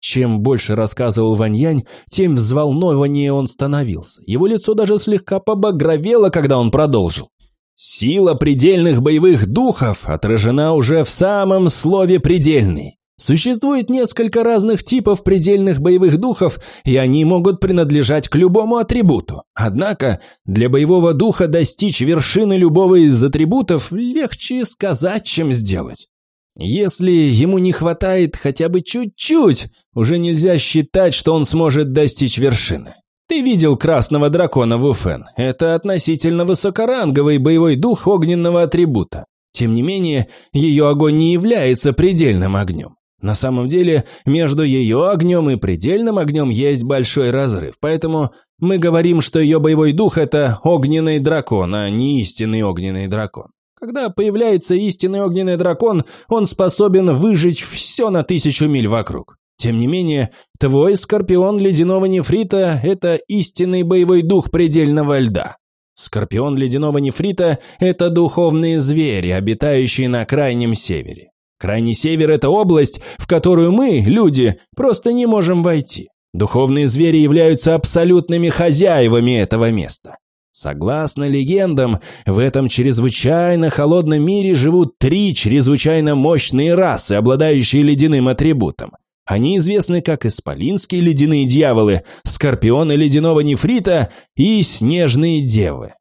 Чем больше рассказывал Ваньянь, тем взволнованнее он становился. Его лицо даже слегка побагровело, когда он продолжил. Сила предельных боевых духов отражена уже в самом слове «предельный». Существует несколько разных типов предельных боевых духов, и они могут принадлежать к любому атрибуту. Однако, для боевого духа достичь вершины любого из атрибутов легче сказать, чем сделать. Если ему не хватает хотя бы чуть-чуть, уже нельзя считать, что он сможет достичь вершины. Ты видел красного дракона в Уфен. Это относительно высокоранговый боевой дух огненного атрибута. Тем не менее, ее огонь не является предельным огнем. На самом деле, между ее огнем и предельным огнем есть большой разрыв, поэтому мы говорим, что ее боевой дух – это огненный дракон, а не истинный огненный дракон. Когда появляется истинный огненный дракон, он способен выжечь все на тысячу миль вокруг. Тем не менее, твой скорпион ледяного нефрита – это истинный боевой дух предельного льда. Скорпион ледяного нефрита – это духовные звери, обитающие на крайнем севере. Крайний север – это область, в которую мы, люди, просто не можем войти. Духовные звери являются абсолютными хозяевами этого места. Согласно легендам, в этом чрезвычайно холодном мире живут три чрезвычайно мощные расы, обладающие ледяным атрибутом. Они известны как исполинские ледяные дьяволы, скорпионы ледяного нефрита и снежные девы.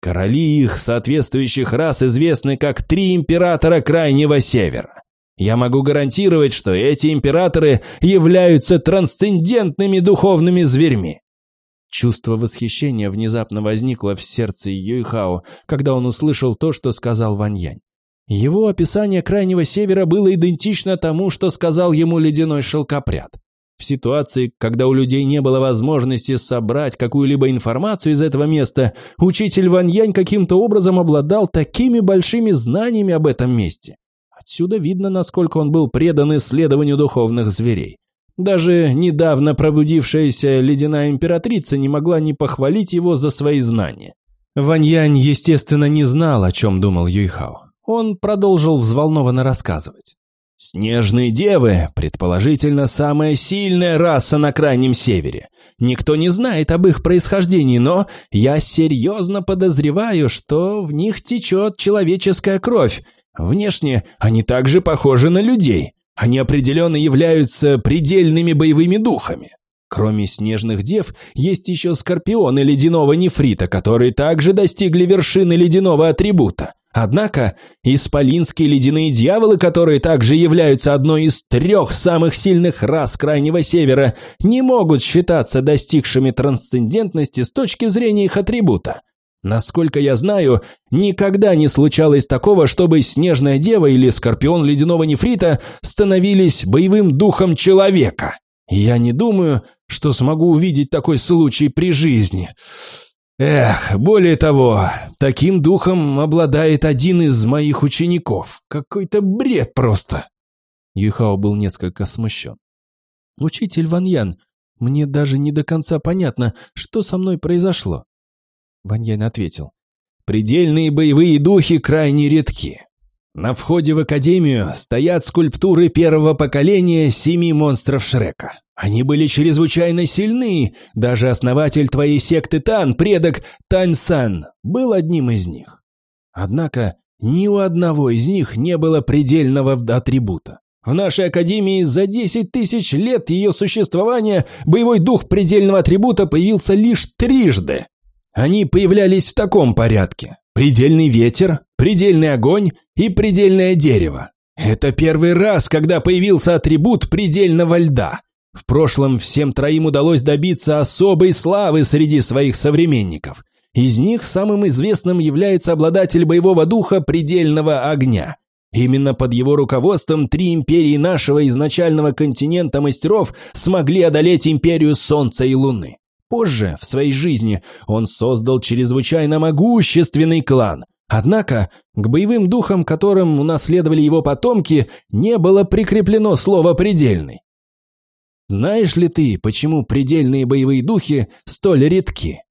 Короли их соответствующих рас известны как три императора Крайнего Севера. Я могу гарантировать, что эти императоры являются трансцендентными духовными зверьми. Чувство восхищения внезапно возникло в сердце Юйхао, когда он услышал то, что сказал Ваньянь. Его описание Крайнего Севера было идентично тому, что сказал ему ледяной шелкопряд. В ситуации, когда у людей не было возможности собрать какую-либо информацию из этого места, учитель Ваньянь каким-то образом обладал такими большими знаниями об этом месте. Отсюда видно, насколько он был предан исследованию духовных зверей. Даже недавно пробудившаяся ледяная императрица не могла не похвалить его за свои знания. Ваньянь, естественно, не знал, о чем думал Юйхао. Он продолжил взволнованно рассказывать. Снежные девы, предположительно, самая сильная раса на Крайнем Севере. Никто не знает об их происхождении, но я серьезно подозреваю, что в них течет человеческая кровь. Внешне они также похожи на людей. Они определенно являются предельными боевыми духами. Кроме снежных дев, есть еще скорпионы ледяного нефрита, которые также достигли вершины ледяного атрибута. Однако, исполинские ледяные дьяволы, которые также являются одной из трех самых сильных рас Крайнего Севера, не могут считаться достигшими трансцендентности с точки зрения их атрибута. Насколько я знаю, никогда не случалось такого, чтобы Снежная Дева или Скорпион Ледяного Нефрита становились боевым духом человека. Я не думаю, что смогу увидеть такой случай при жизни. Эх, более того, таким духом обладает один из моих учеников. Какой-то бред просто. Юхао был несколько смущен. «Учитель Ваньян, Мне даже не до конца понятно, что со мной произошло. Ваньян ответил. Предельные боевые духи крайне редки. На входе в Академию стоят скульптуры первого поколения семи монстров Шрека. Они были чрезвычайно сильны, даже основатель твоей секты Тан, предок Тань-сан, был одним из них. Однако ни у одного из них не было предельного атрибута. В нашей Академии за 10 тысяч лет ее существования боевой дух предельного атрибута появился лишь трижды. Они появлялись в таком порядке. Предельный ветер, предельный огонь и предельное дерево. Это первый раз, когда появился атрибут предельного льда. В прошлом всем троим удалось добиться особой славы среди своих современников. Из них самым известным является обладатель боевого духа предельного огня. Именно под его руководством три империи нашего изначального континента мастеров смогли одолеть империю Солнца и Луны. Позже, в своей жизни, он создал чрезвычайно могущественный клан. Однако, к боевым духам, которым унаследовали его потомки, не было прикреплено слово «предельный». Знаешь ли ты, почему предельные боевые духи столь редки?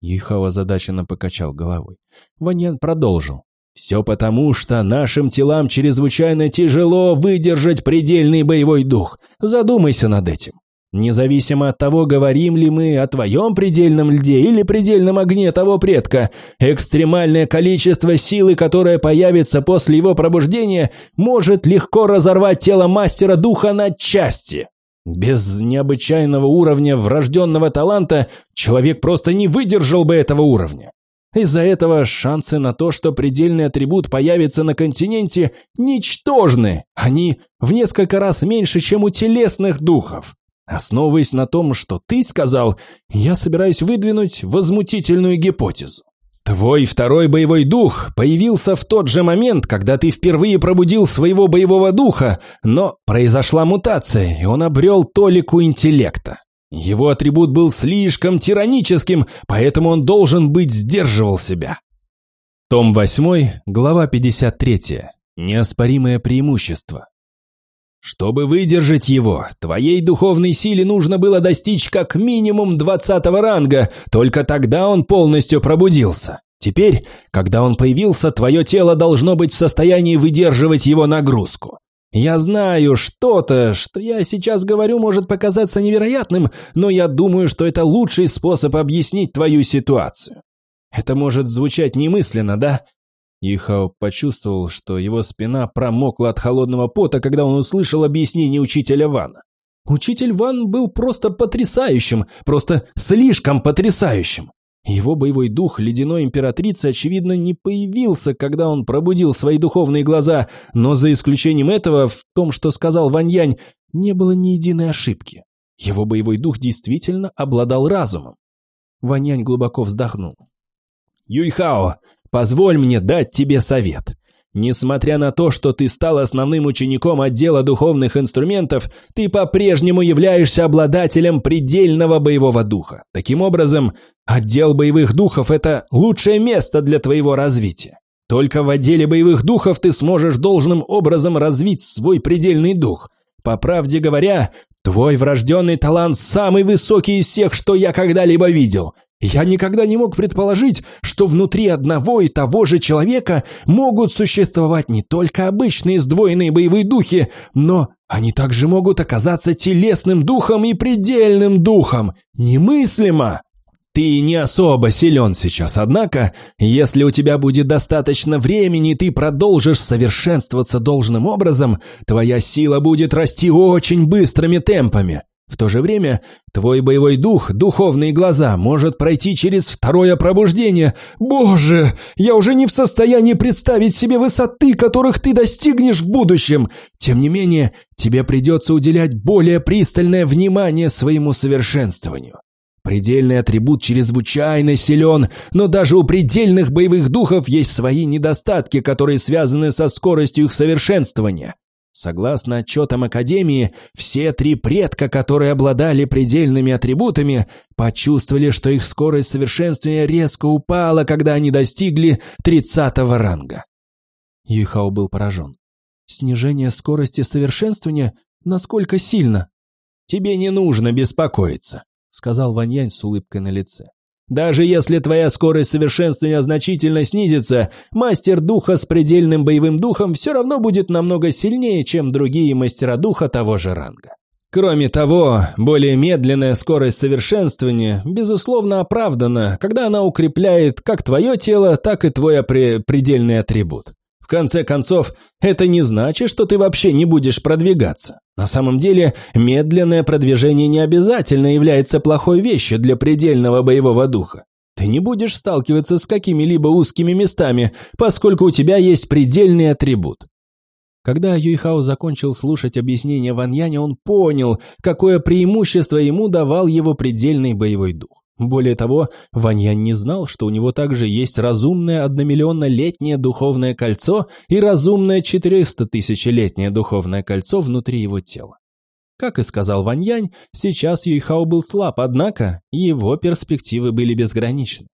Юйхао озадаченно покачал головой. Ваньян продолжил. Все потому, что нашим телам чрезвычайно тяжело выдержать предельный боевой дух. Задумайся над этим. Независимо от того, говорим ли мы о твоем предельном льде или предельном огне того предка, экстремальное количество силы, которое появится после его пробуждения, может легко разорвать тело мастера духа на части. Без необычайного уровня врожденного таланта человек просто не выдержал бы этого уровня. Из-за этого шансы на то, что предельный атрибут появится на континенте, ничтожны. Они в несколько раз меньше, чем у телесных духов. Основываясь на том, что ты сказал, я собираюсь выдвинуть возмутительную гипотезу. Твой второй боевой дух появился в тот же момент, когда ты впервые пробудил своего боевого духа, но произошла мутация, и он обрел толику интеллекта. Его атрибут был слишком тираническим, поэтому он должен быть сдерживал себя. Том 8, глава 53. Неоспоримое преимущество. Чтобы выдержать его, твоей духовной силе нужно было достичь как минимум двадцатого ранга, только тогда он полностью пробудился. Теперь, когда он появился, твое тело должно быть в состоянии выдерживать его нагрузку. Я знаю что-то, что я сейчас говорю, может показаться невероятным, но я думаю, что это лучший способ объяснить твою ситуацию. Это может звучать немысленно, да? Ихао почувствовал, что его спина промокла от холодного пота, когда он услышал объяснение учителя Вана. Учитель Ван был просто потрясающим, просто слишком потрясающим. Его боевой дух ледяной императрицы, очевидно, не появился, когда он пробудил свои духовные глаза, но за исключением этого, в том, что сказал Ваньянь, не было ни единой ошибки. Его боевой дух действительно обладал разумом. Ваньянь глубоко вздохнул. «Юйхао, Позволь мне дать тебе совет. Несмотря на то, что ты стал основным учеником отдела духовных инструментов, ты по-прежнему являешься обладателем предельного боевого духа. Таким образом, отдел боевых духов – это лучшее место для твоего развития. Только в отделе боевых духов ты сможешь должным образом развить свой предельный дух. По правде говоря, твой врожденный талант самый высокий из всех, что я когда-либо видел. Я никогда не мог предположить, что внутри одного и того же человека могут существовать не только обычные сдвоенные боевые духи, но они также могут оказаться телесным духом и предельным духом. Немыслимо! Ты не особо силен сейчас, однако, если у тебя будет достаточно времени, и ты продолжишь совершенствоваться должным образом, твоя сила будет расти очень быстрыми темпами. В то же время твой боевой дух, духовные глаза, может пройти через второе пробуждение. Боже, я уже не в состоянии представить себе высоты, которых ты достигнешь в будущем. Тем не менее, тебе придется уделять более пристальное внимание своему совершенствованию. Предельный атрибут чрезвычайно силен, но даже у предельных боевых духов есть свои недостатки, которые связаны со скоростью их совершенствования. Согласно отчетам Академии, все три предка, которые обладали предельными атрибутами, почувствовали, что их скорость совершенствования резко упала, когда они достигли тридцатого ранга. Юйхао был поражен. Снижение скорости совершенствования насколько сильно? тебе не нужно беспокоиться», — сказал Ваньянь с улыбкой на лице. Даже если твоя скорость совершенствования значительно снизится, мастер духа с предельным боевым духом все равно будет намного сильнее, чем другие мастера духа того же ранга. Кроме того, более медленная скорость совершенствования, безусловно, оправдана, когда она укрепляет как твое тело, так и твой предельный атрибут. В конце концов, это не значит, что ты вообще не будешь продвигаться. На самом деле, медленное продвижение не обязательно является плохой вещью для предельного боевого духа. Ты не будешь сталкиваться с какими-либо узкими местами, поскольку у тебя есть предельный атрибут. Когда Юйхао закончил слушать объяснение Ван Яня, он понял, какое преимущество ему давал его предельный боевой дух. Более того, Ваньян не знал, что у него также есть разумное одномиллионно-летнее духовное кольцо и разумное 400-тысячелетнее духовное кольцо внутри его тела. Как и сказал Ваньянь, сейчас Юйхао был слаб, однако его перспективы были безграничны.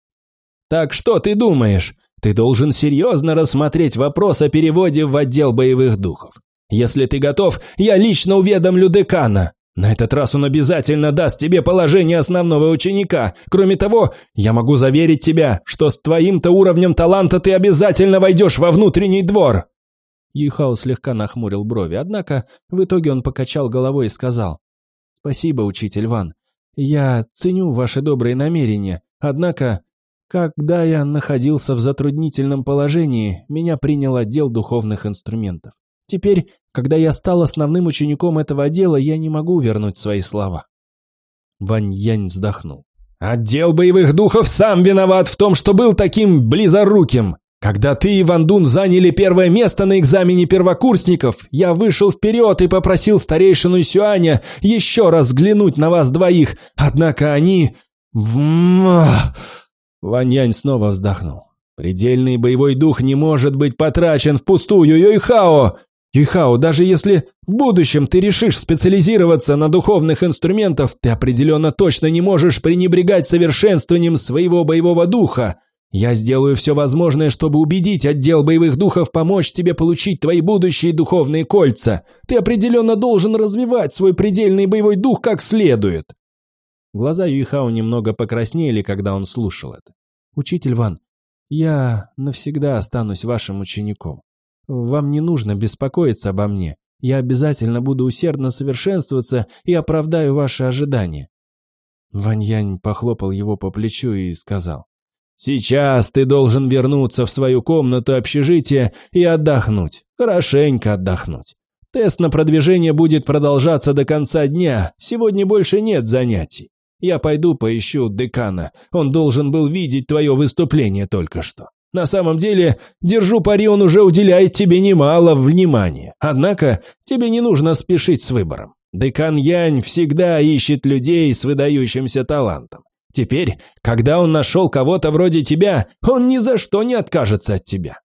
«Так что ты думаешь? Ты должен серьезно рассмотреть вопрос о переводе в отдел боевых духов. Если ты готов, я лично уведомлю декана. На этот раз он обязательно даст тебе положение основного ученика. Кроме того, я могу заверить тебя, что с твоим-то уровнем таланта ты обязательно войдешь во внутренний двор». Юйхао слегка нахмурил брови, однако в итоге он покачал головой и сказал, «Спасибо, учитель Ван. Я ценю ваши добрые намерения, однако, когда я находился в затруднительном положении, меня принял отдел духовных инструментов. Теперь, когда я стал основным учеником этого отдела, я не могу вернуть свои слова. Вань Янь вздохнул. «Отдел боевых духов сам виноват в том, что был таким близоруким. Когда ты и Ван Дун заняли первое место на экзамене первокурсников, я вышел вперед и попросил старейшину Сюаня еще раз взглянуть на вас двоих, однако они... Вань Янь снова вздохнул. «Предельный боевой дух не может быть потрачен впустую, Юйхао! Юйхао, даже если в будущем ты решишь специализироваться на духовных инструментах, ты определенно точно не можешь пренебрегать совершенствованием своего боевого духа. Я сделаю все возможное, чтобы убедить отдел боевых духов помочь тебе получить твои будущие духовные кольца. Ты определенно должен развивать свой предельный боевой дух как следует. Глаза Юйхао немного покраснели, когда он слушал это. «Учитель Ван, я навсегда останусь вашим учеником. Вам не нужно беспокоиться обо мне. Я обязательно буду усердно совершенствоваться и оправдаю ваши ожидания». Ваньянь похлопал его по плечу и сказал. «Сейчас ты должен вернуться в свою комнату общежития и отдохнуть, хорошенько отдохнуть. Тест на продвижение будет продолжаться до конца дня, сегодня больше нет занятий. Я пойду поищу декана, он должен был видеть твое выступление только что». На самом деле, держу пари, он уже уделяет тебе немало внимания. Однако, тебе не нужно спешить с выбором. Декан Янь всегда ищет людей с выдающимся талантом. Теперь, когда он нашел кого-то вроде тебя, он ни за что не откажется от тебя.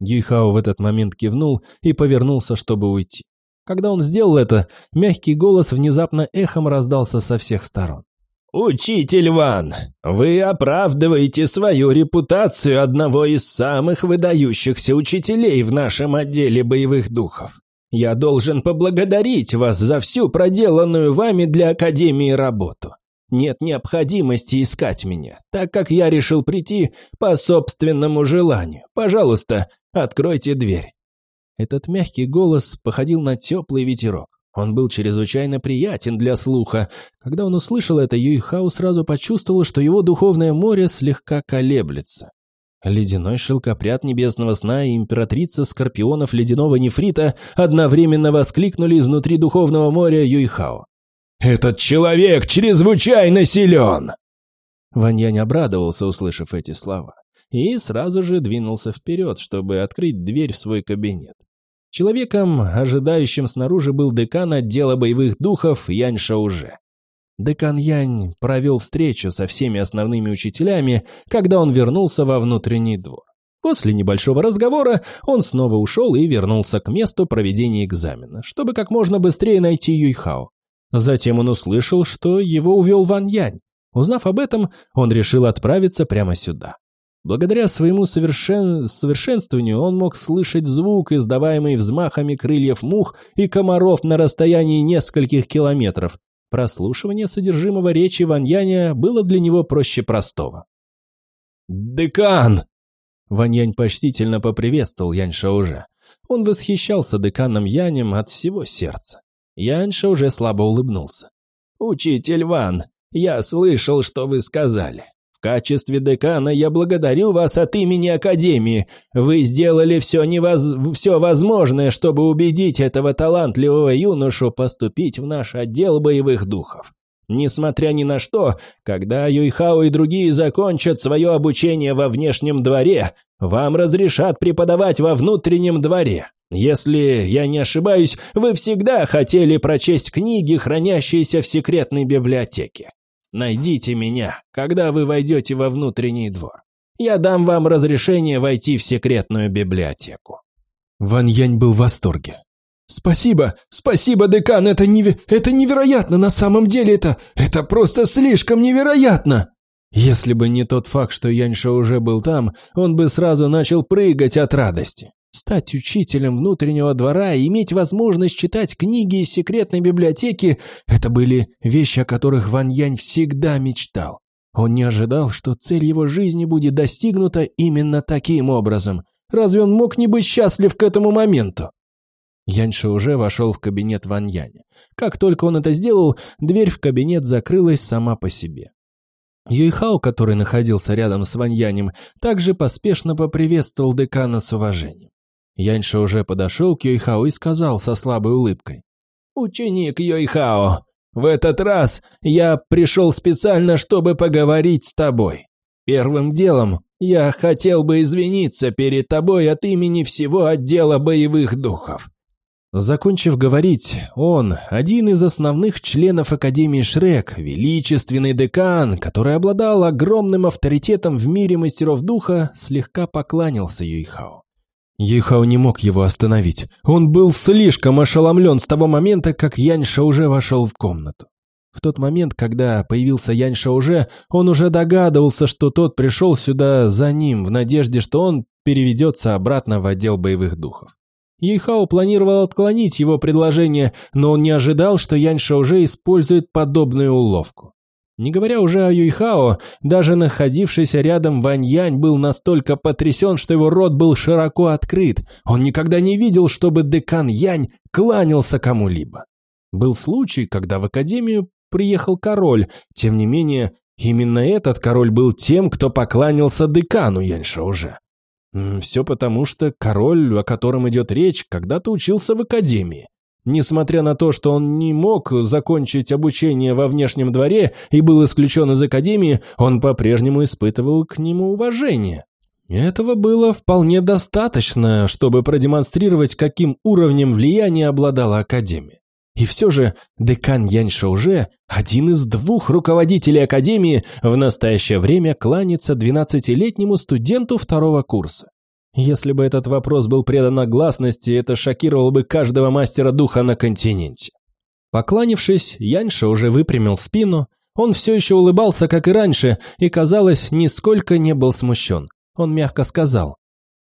Юйхао в этот момент кивнул и повернулся, чтобы уйти. Когда он сделал это, мягкий голос внезапно эхом раздался со всех сторон. «Учитель Ван, вы оправдываете свою репутацию одного из самых выдающихся учителей в нашем отделе боевых духов. Я должен поблагодарить вас за всю проделанную вами для Академии работу. Нет необходимости искать меня, так как я решил прийти по собственному желанию. Пожалуйста, откройте дверь». Этот мягкий голос походил на теплый ветерок. Он был чрезвычайно приятен для слуха. Когда он услышал это, Юйхао сразу почувствовал, что его духовное море слегка колеблется. Ледяной шелкопряд небесного сна и императрица скорпионов ледяного нефрита одновременно воскликнули изнутри духовного моря Юйхао. «Этот человек чрезвычайно силен!» Ваньянь обрадовался, услышав эти слова, и сразу же двинулся вперед, чтобы открыть дверь в свой кабинет. Человеком, ожидающим снаружи, был декан отдела боевых духов Янь Шауже. Декан Янь провел встречу со всеми основными учителями, когда он вернулся во внутренний двор. После небольшого разговора он снова ушел и вернулся к месту проведения экзамена, чтобы как можно быстрее найти Юйхао. Затем он услышал, что его увел Ван Янь. Узнав об этом, он решил отправиться прямо сюда. Благодаря своему совершен... совершенствованию он мог слышать звук, издаваемый взмахами крыльев мух и комаров на расстоянии нескольких километров. Прослушивание содержимого речи Ваньяня было для него проще простого. «Декан!» Ваньянь почтительно поприветствовал Яньша уже. Он восхищался деканом Янем от всего сердца. Яньша уже слабо улыбнулся. «Учитель Ван, я слышал, что вы сказали. В качестве декана я благодарю вас от имени Академии. Вы сделали все, невоз... все возможное, чтобы убедить этого талантливого юношу поступить в наш отдел боевых духов. Несмотря ни на что, когда Юйхао и другие закончат свое обучение во внешнем дворе, вам разрешат преподавать во внутреннем дворе. Если я не ошибаюсь, вы всегда хотели прочесть книги, хранящиеся в секретной библиотеке. Найдите меня, когда вы войдете во внутренний двор. Я дам вам разрешение войти в секретную библиотеку». Ван Янь был в восторге. «Спасибо, спасибо, декан, это, неве... это невероятно, на самом деле это... это просто слишком невероятно!» Если бы не тот факт, что Яньша уже был там, он бы сразу начал прыгать от радости. Стать учителем внутреннего двора и иметь возможность читать книги из секретной библиотеки – это были вещи, о которых Ван Янь всегда мечтал. Он не ожидал, что цель его жизни будет достигнута именно таким образом. Разве он мог не быть счастлив к этому моменту? Яньша уже вошел в кабинет Ван Яня. Как только он это сделал, дверь в кабинет закрылась сама по себе. Юйхао, который находился рядом с Ваньянем, также поспешно поприветствовал декана с уважением. Яньша уже подошел к Йойхао и сказал со слабой улыбкой. «Ученик Йойхао, в этот раз я пришел специально, чтобы поговорить с тобой. Первым делом я хотел бы извиниться перед тобой от имени всего отдела боевых духов». Закончив говорить, он, один из основных членов Академии Шрек, величественный декан, который обладал огромным авторитетом в мире мастеров духа, слегка покланялся Юйхао. Юйхао не мог его остановить. Он был слишком ошеломлен с того момента, как Яньша уже вошел в комнату. В тот момент, когда появился Яньша уже, он уже догадывался, что тот пришел сюда за ним, в надежде, что он переведется обратно в отдел боевых духов. Юйхао планировал отклонить его предложение, но он не ожидал, что Яньша уже использует подобную уловку. Не говоря уже о Юйхао, даже находившийся рядом Вань Янь был настолько потрясен, что его рот был широко открыт. Он никогда не видел, чтобы декан Янь кланялся кому-либо. Был случай, когда в академию приехал король. Тем не менее, именно этот король был тем, кто покланялся декану Яньша уже. Все потому, что король, о котором идет речь, когда-то учился в академии. Несмотря на то, что он не мог закончить обучение во внешнем дворе и был исключен из академии, он по-прежнему испытывал к нему уважение. Этого было вполне достаточно, чтобы продемонстрировать, каким уровнем влияния обладала Академия. И все же декан Янь Шауже, один из двух руководителей Академии, в настоящее время кланяется 12-летнему студенту второго курса. Если бы этот вопрос был предан гласности, это шокировало бы каждого мастера духа на континенте. Покланившись, Яньша уже выпрямил спину. Он все еще улыбался, как и раньше, и, казалось, нисколько не был смущен. Он мягко сказал.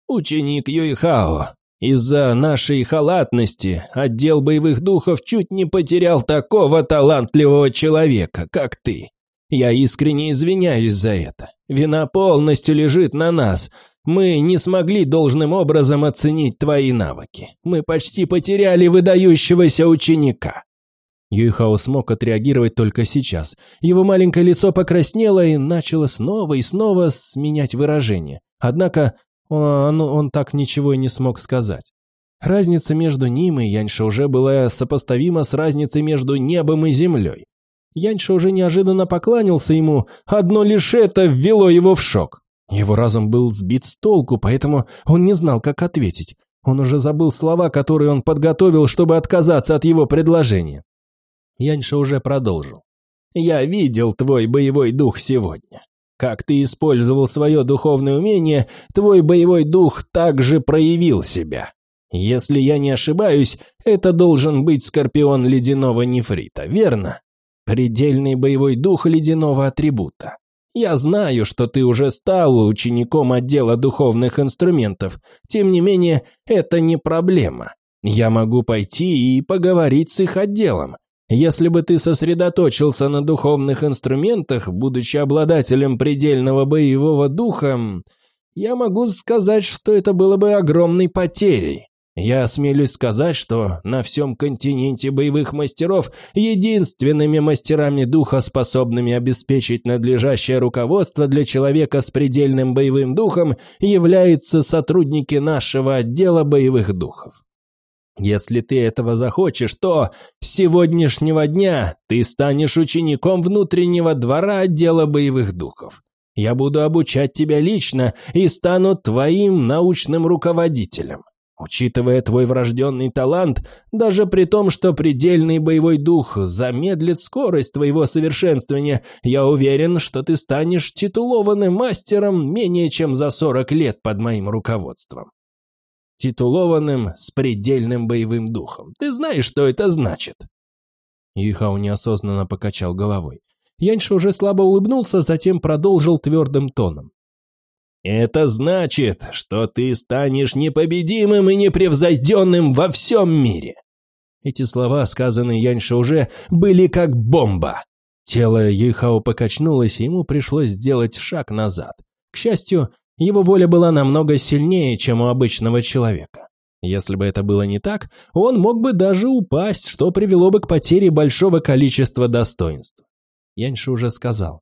«Ученик Юйхао, из-за нашей халатности отдел боевых духов чуть не потерял такого талантливого человека, как ты. Я искренне извиняюсь за это. Вина полностью лежит на нас. Мы не смогли должным образом оценить твои навыки. Мы почти потеряли выдающегося ученика». Юйхао смог отреагировать только сейчас. Его маленькое лицо покраснело и начало снова и снова сменять выражение. Однако он, он так ничего и не смог сказать. Разница между ним и Яньша уже была сопоставима с разницей между небом и землей. Яньша уже неожиданно покланялся ему, одно лишь это ввело его в шок. Его разум был сбит с толку, поэтому он не знал, как ответить. Он уже забыл слова, которые он подготовил, чтобы отказаться от его предложения. Яньша уже продолжил. «Я видел твой боевой дух сегодня. Как ты использовал свое духовное умение, твой боевой дух также проявил себя. Если я не ошибаюсь, это должен быть скорпион ледяного нефрита, верно? Предельный боевой дух ледяного атрибута. Я знаю, что ты уже стал учеником отдела духовных инструментов. Тем не менее, это не проблема. Я могу пойти и поговорить с их отделом. Если бы ты сосредоточился на духовных инструментах, будучи обладателем предельного боевого духа, я могу сказать, что это было бы огромной потерей. Я осмелюсь сказать, что на всем континенте боевых мастеров единственными мастерами духа, способными обеспечить надлежащее руководство для человека с предельным боевым духом, являются сотрудники нашего отдела боевых духов. Если ты этого захочешь, то с сегодняшнего дня ты станешь учеником внутреннего двора отдела боевых духов. Я буду обучать тебя лично и стану твоим научным руководителем. Учитывая твой врожденный талант, даже при том, что предельный боевой дух замедлит скорость твоего совершенствования, я уверен, что ты станешь титулованным мастером менее чем за 40 лет под моим руководством. Титулованным с предельным боевым духом. Ты знаешь, что это значит?» Ихау неосознанно покачал головой. Яньша уже слабо улыбнулся, затем продолжил твердым тоном. Это значит, что ты станешь непобедимым и непревзойденным во всем мире. Эти слова, сказанные Яньше уже, были как бомба. Тело Юйхао покачнулось, и ему пришлось сделать шаг назад. К счастью, его воля была намного сильнее, чем у обычного человека. Если бы это было не так, он мог бы даже упасть, что привело бы к потере большого количества достоинств. Яньше уже сказал.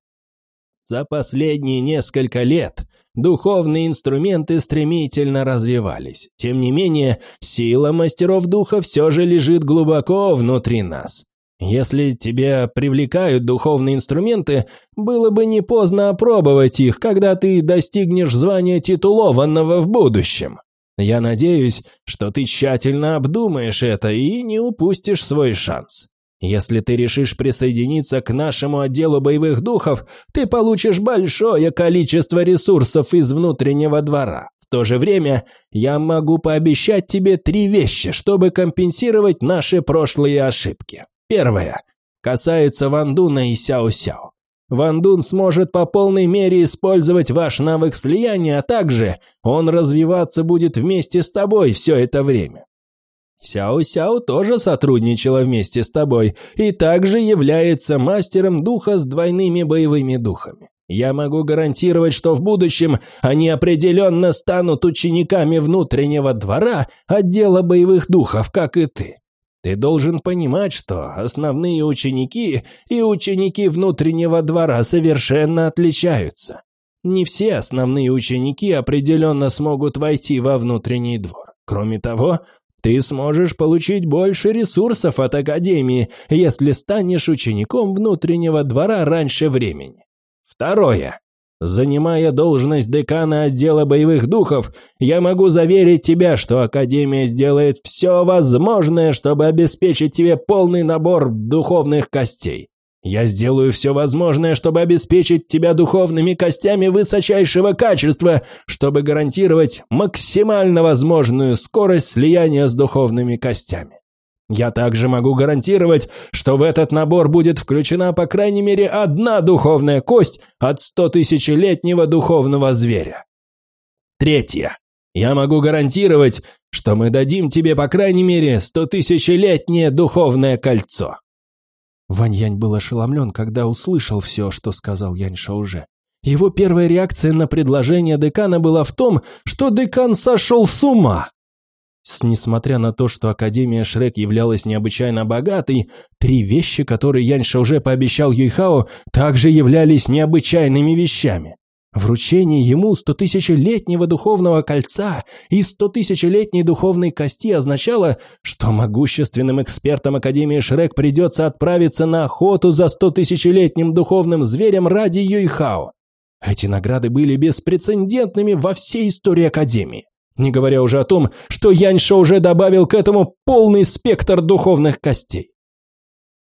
За последние несколько лет духовные инструменты стремительно развивались. Тем не менее, сила мастеров духа все же лежит глубоко внутри нас. Если тебя привлекают духовные инструменты, было бы не поздно опробовать их, когда ты достигнешь звания титулованного в будущем. Я надеюсь, что ты тщательно обдумаешь это и не упустишь свой шанс. Если ты решишь присоединиться к нашему отделу боевых духов, ты получишь большое количество ресурсов из внутреннего двора. В то же время я могу пообещать тебе три вещи, чтобы компенсировать наши прошлые ошибки. Первое. Касается Вандуна и Сяо-Сяо. Вандун сможет по полной мере использовать ваш навык слияния, а также он развиваться будет вместе с тобой все это время. Сяо-Сяо тоже сотрудничала вместе с тобой и также является мастером духа с двойными боевыми духами. Я могу гарантировать, что в будущем они определенно станут учениками внутреннего двора отдела боевых духов, как и ты. Ты должен понимать, что основные ученики и ученики внутреннего двора совершенно отличаются. Не все основные ученики определенно смогут войти во внутренний двор. Кроме того, ты сможешь получить больше ресурсов от Академии, если станешь учеником внутреннего двора раньше времени. Второе. Занимая должность декана отдела боевых духов, я могу заверить тебя, что Академия сделает все возможное, чтобы обеспечить тебе полный набор духовных костей. Я сделаю все возможное, чтобы обеспечить тебя духовными костями высочайшего качества, чтобы гарантировать максимально возможную скорость слияния с духовными костями. Я также могу гарантировать, что в этот набор будет включена по крайней мере одна духовная кость от стотысячелетнего духовного зверя. Третье. Я могу гарантировать, что мы дадим тебе по крайней мере стотысячелетнее духовное кольцо. Ваньянь был ошеломлен, когда услышал все, что сказал Янь Шауже. Его первая реакция на предложение декана была в том, что декан сошел с ума. С, несмотря на то, что Академия Шрек являлась необычайно богатой, три вещи, которые Янь Шауже пообещал Юйхао, также являлись необычайными вещами. Вручение ему стотысячелетнего духовного кольца и стотысячелетней духовной кости означало, что могущественным экспертам Академии Шрек придется отправиться на охоту за стотысячелетним духовным зверем ради Юйхао. Эти награды были беспрецедентными во всей истории Академии. Не говоря уже о том, что Яньша уже добавил к этому полный спектр духовных костей.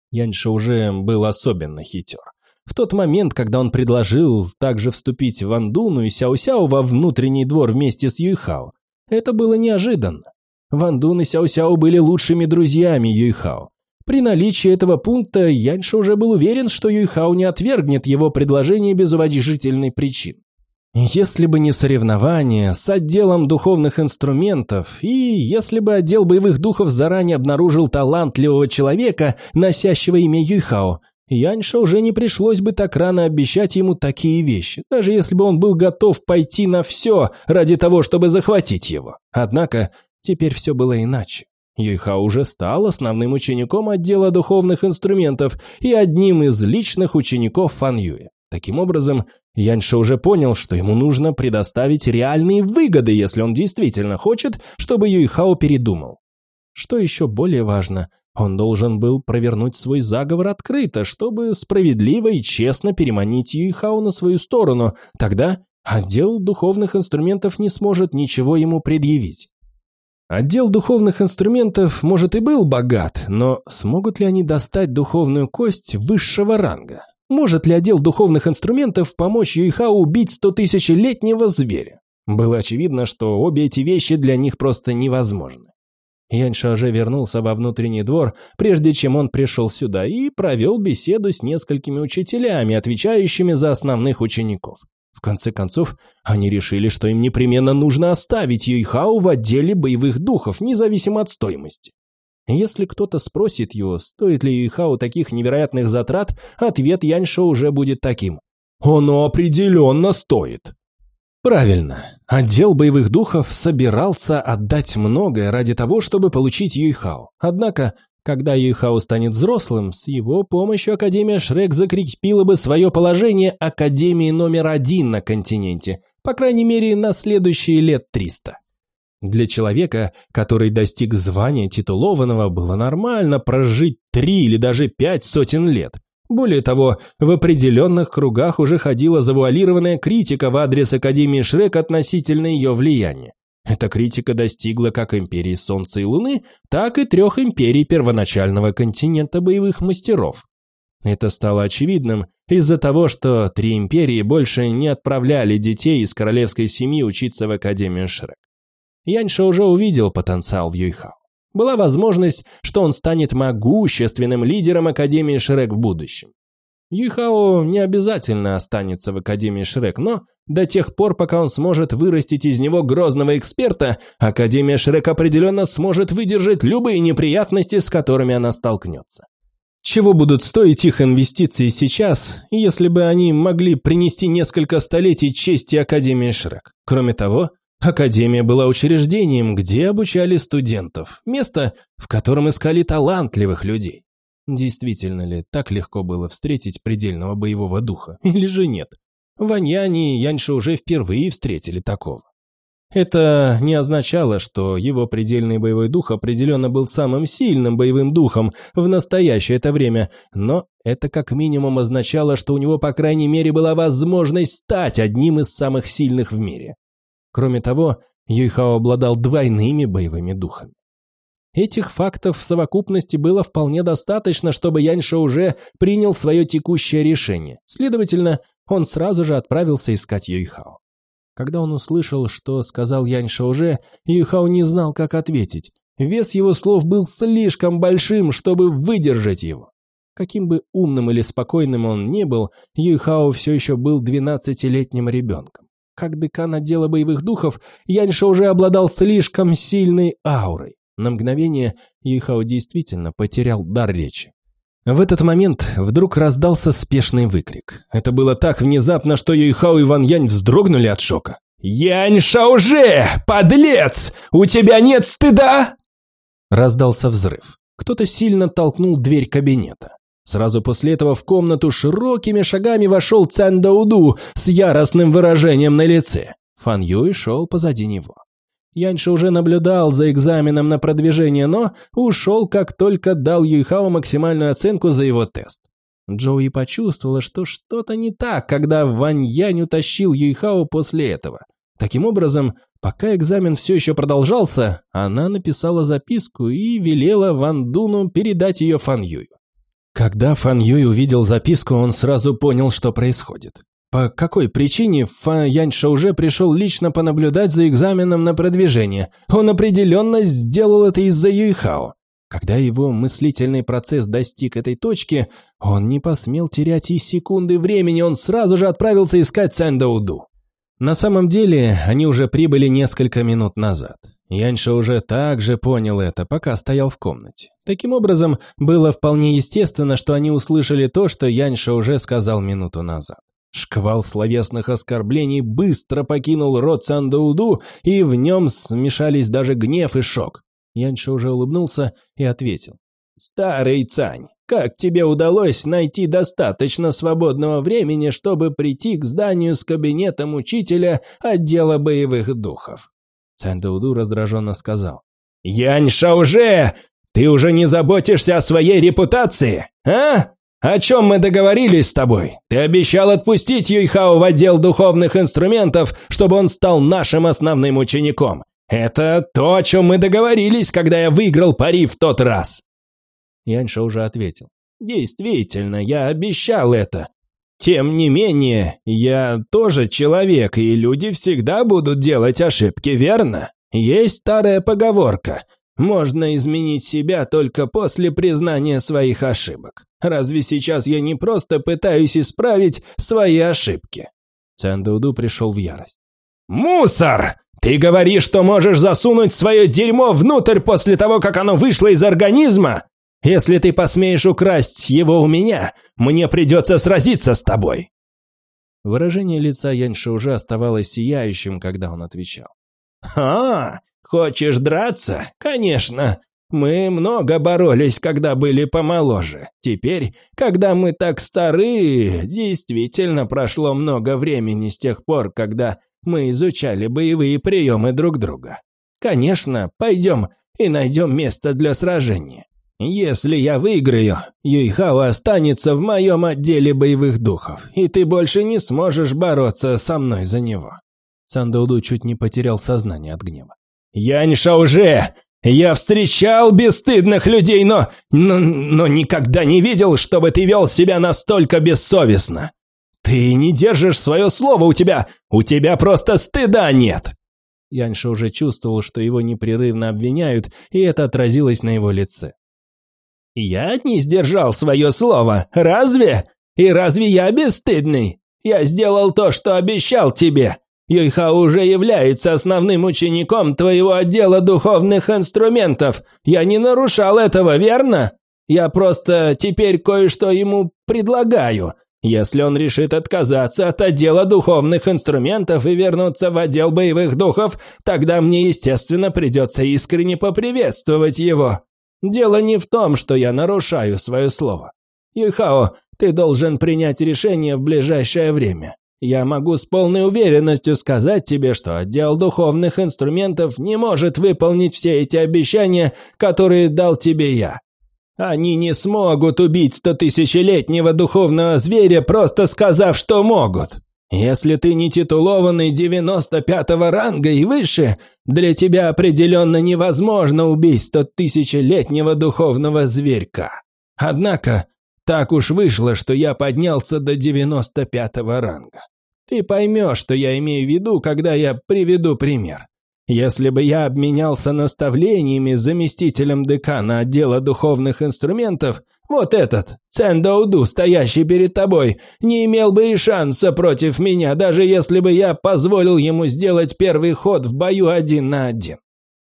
Яньша уже был особенно хитер. В тот момент, когда он предложил также вступить в Вандуну и Сяо-Сяо во внутренний двор вместе с Юйхао, это было неожиданно. Вандун и Сяо-Сяо были лучшими друзьями Юйхао. При наличии этого пункта Яньша уже был уверен, что Юйхао не отвергнет его предложение без уважительной причины. Если бы не соревнования с отделом духовных инструментов, и если бы отдел боевых духов заранее обнаружил талантливого человека, носящего имя Юйхао, Яньша уже не пришлось бы так рано обещать ему такие вещи, даже если бы он был готов пойти на все ради того, чтобы захватить его. Однако теперь все было иначе. Юйхао уже стал основным учеником отдела духовных инструментов и одним из личных учеников Фан Юя. Таким образом, Яньша уже понял, что ему нужно предоставить реальные выгоды, если он действительно хочет, чтобы Юйхао передумал. Что еще более важно, он должен был провернуть свой заговор открыто, чтобы справедливо и честно переманить Юйхао на свою сторону, тогда отдел духовных инструментов не сможет ничего ему предъявить. Отдел духовных инструментов, может, и был богат, но смогут ли они достать духовную кость высшего ранга? Может ли отдел духовных инструментов помочь Юйхао убить стотысячелетнего зверя? Было очевидно, что обе эти вещи для них просто невозможны. Яньша уже вернулся во внутренний двор, прежде чем он пришел сюда, и провел беседу с несколькими учителями, отвечающими за основных учеников. В конце концов, они решили, что им непременно нужно оставить Юйхао в отделе боевых духов, независимо от стоимости. Если кто-то спросит его, стоит ли Юйхао таких невероятных затрат, ответ Яньша уже будет таким. «Оно определенно стоит!» Правильно. Отдел боевых духов собирался отдать многое ради того, чтобы получить Юйхао. Однако, когда Юйхао станет взрослым, с его помощью Академия Шрек закрепила бы свое положение Академии номер один на континенте, по крайней мере, на следующие лет триста. Для человека, который достиг звания титулованного, было нормально прожить три или даже пять сотен лет. Более того, в определенных кругах уже ходила завуалированная критика в адрес Академии Шрек относительно ее влияния. Эта критика достигла как империи Солнца и Луны, так и трех империй первоначального континента боевых мастеров. Это стало очевидным из-за того, что три империи больше не отправляли детей из королевской семьи учиться в Академию Шрек. Яньша уже увидел потенциал в Юйхао. Была возможность, что он станет могущественным лидером Академии Шрек в будущем. Юйхао не обязательно останется в Академии Шрек, но до тех пор, пока он сможет вырастить из него грозного эксперта, Академия Шрек определенно сможет выдержать любые неприятности, с которыми она столкнется. Чего будут стоить их инвестиции сейчас, если бы они могли принести несколько столетий чести Академии Шрек? Кроме того, Академия была учреждением, где обучали студентов, место, в котором искали талантливых людей. Действительно ли так легко было встретить предельного боевого духа, или же нет? Ваньяни и Яньша уже впервые встретили такого. Это не означало, что его предельный боевой дух определенно был самым сильным боевым духом в настоящее это время, но это как минимум означало, что у него по крайней мере была возможность стать одним из самых сильных в мире. Кроме того, Юйхао обладал двойными боевыми духами. Этих фактов в совокупности было вполне достаточно, чтобы Яньша уже принял свое текущее решение. Следовательно, он сразу же отправился искать Юйхао. Когда он услышал, что сказал Яньша уже, Юйхао не знал, как ответить. Вес его слов был слишком большим, чтобы выдержать его. Каким бы умным или спокойным он ни был, Юйхао все еще был двенадцатилетним ребенком. Как декан отдела боевых духов, Яньша уже обладал слишком сильной аурой. На мгновение Юйхао действительно потерял дар речи. В этот момент вдруг раздался спешный выкрик. Это было так внезапно, что Юйхао и Ван Янь вздрогнули от шока. «Янь Шауже! Подлец! У тебя нет стыда?» Раздался взрыв. Кто-то сильно толкнул дверь кабинета. Сразу после этого в комнату широкими шагами вошел Цан Дауду с яростным выражением на лице. Фан Юй шел позади него. Яньша уже наблюдал за экзаменом на продвижение, но ушел, как только дал Юйхао максимальную оценку за его тест. Джоуи почувствовала, что что-то не так, когда Вань Янь утащил Юйхао после этого. Таким образом, пока экзамен все еще продолжался, она написала записку и велела Ван Дуну передать ее Фан Юю. Когда Фан Юй увидел записку, он сразу понял, что происходит. По какой причине Фан Яньша уже пришел лично понаблюдать за экзаменом на продвижение? Он определенно сделал это из-за Юйхао. Когда его мыслительный процесс достиг этой точки, он не посмел терять и секунды времени, он сразу же отправился искать Сэндоуду. На самом деле, они уже прибыли несколько минут назад. Яньша уже также понял это, пока стоял в комнате. Таким образом, было вполне естественно, что они услышали то, что Яньша уже сказал минуту назад. Шквал словесных оскорблений быстро покинул рот Сандауду, и в нем смешались даже гнев и шок. Яньша уже улыбнулся и ответил. «Старый Цань, как тебе удалось найти достаточно свободного времени, чтобы прийти к зданию с кабинетом учителя отдела боевых духов?» Цандауду раздраженно сказал. «Янь Шауже, ты уже не заботишься о своей репутации, а? О чем мы договорились с тобой? Ты обещал отпустить Юйхао в отдел духовных инструментов, чтобы он стал нашим основным учеником. Это то, о чем мы договорились, когда я выиграл пари в тот раз». Яньша уже ответил. «Действительно, я обещал это. Тем не менее, я тоже человек, и люди всегда будут делать ошибки, верно? Есть старая поговорка. Можно изменить себя только после признания своих ошибок. Разве сейчас я не просто пытаюсь исправить свои ошибки? Цандауду пришел в ярость. «Мусор! Ты говоришь, что можешь засунуть свое дерьмо внутрь после того, как оно вышло из организма? Если ты посмеешь украсть его у меня, мне придется сразиться с тобой!» Выражение лица Яньши уже оставалось сияющим, когда он отвечал. «А, хочешь драться? Конечно. Мы много боролись, когда были помоложе. Теперь, когда мы так стары, действительно прошло много времени с тех пор, когда мы изучали боевые приемы друг друга. Конечно, пойдем и найдем место для сражения. Если я выиграю, Юйхао останется в моем отделе боевых духов, и ты больше не сможешь бороться со мной за него». Цандауду чуть не потерял сознание от гнева. «Янь Шауже! Я встречал бесстыдных людей, но, но... но никогда не видел, чтобы ты вел себя настолько бессовестно! Ты не держишь свое слово у тебя! У тебя просто стыда нет!» Яньша уже чувствовал, что его непрерывно обвиняют, и это отразилось на его лице. «Я не сдержал свое слово, разве? И разве я бесстыдный? Я сделал то, что обещал тебе. Юйха уже является основным учеником твоего отдела духовных инструментов. Я не нарушал этого, верно? Я просто теперь кое-что ему предлагаю. Если он решит отказаться от отдела духовных инструментов и вернуться в отдел боевых духов, тогда мне, естественно, придется искренне поприветствовать его. Дело не в том, что я нарушаю свое слово. Юхао, ты должен принять решение в ближайшее время. Я могу с полной уверенностью сказать тебе, что отдел духовных инструментов не может выполнить все эти обещания, которые дал тебе я. Они не смогут убить стотысячелетнего духовного зверя, просто сказав, что могут. Если ты не титулованный 95-го ранга и выше, для тебя определенно невозможно убить тысячелетнего духовного зверька. Однако, так уж вышло, что я поднялся до 95-го ранга. Ты поймешь, что я имею в виду, когда я приведу пример. Если бы я обменялся наставлениями с заместителем декана отдела духовных инструментов, вот этот, Цендоуду, стоящий перед тобой, не имел бы и шанса против меня, даже если бы я позволил ему сделать первый ход в бою один на один.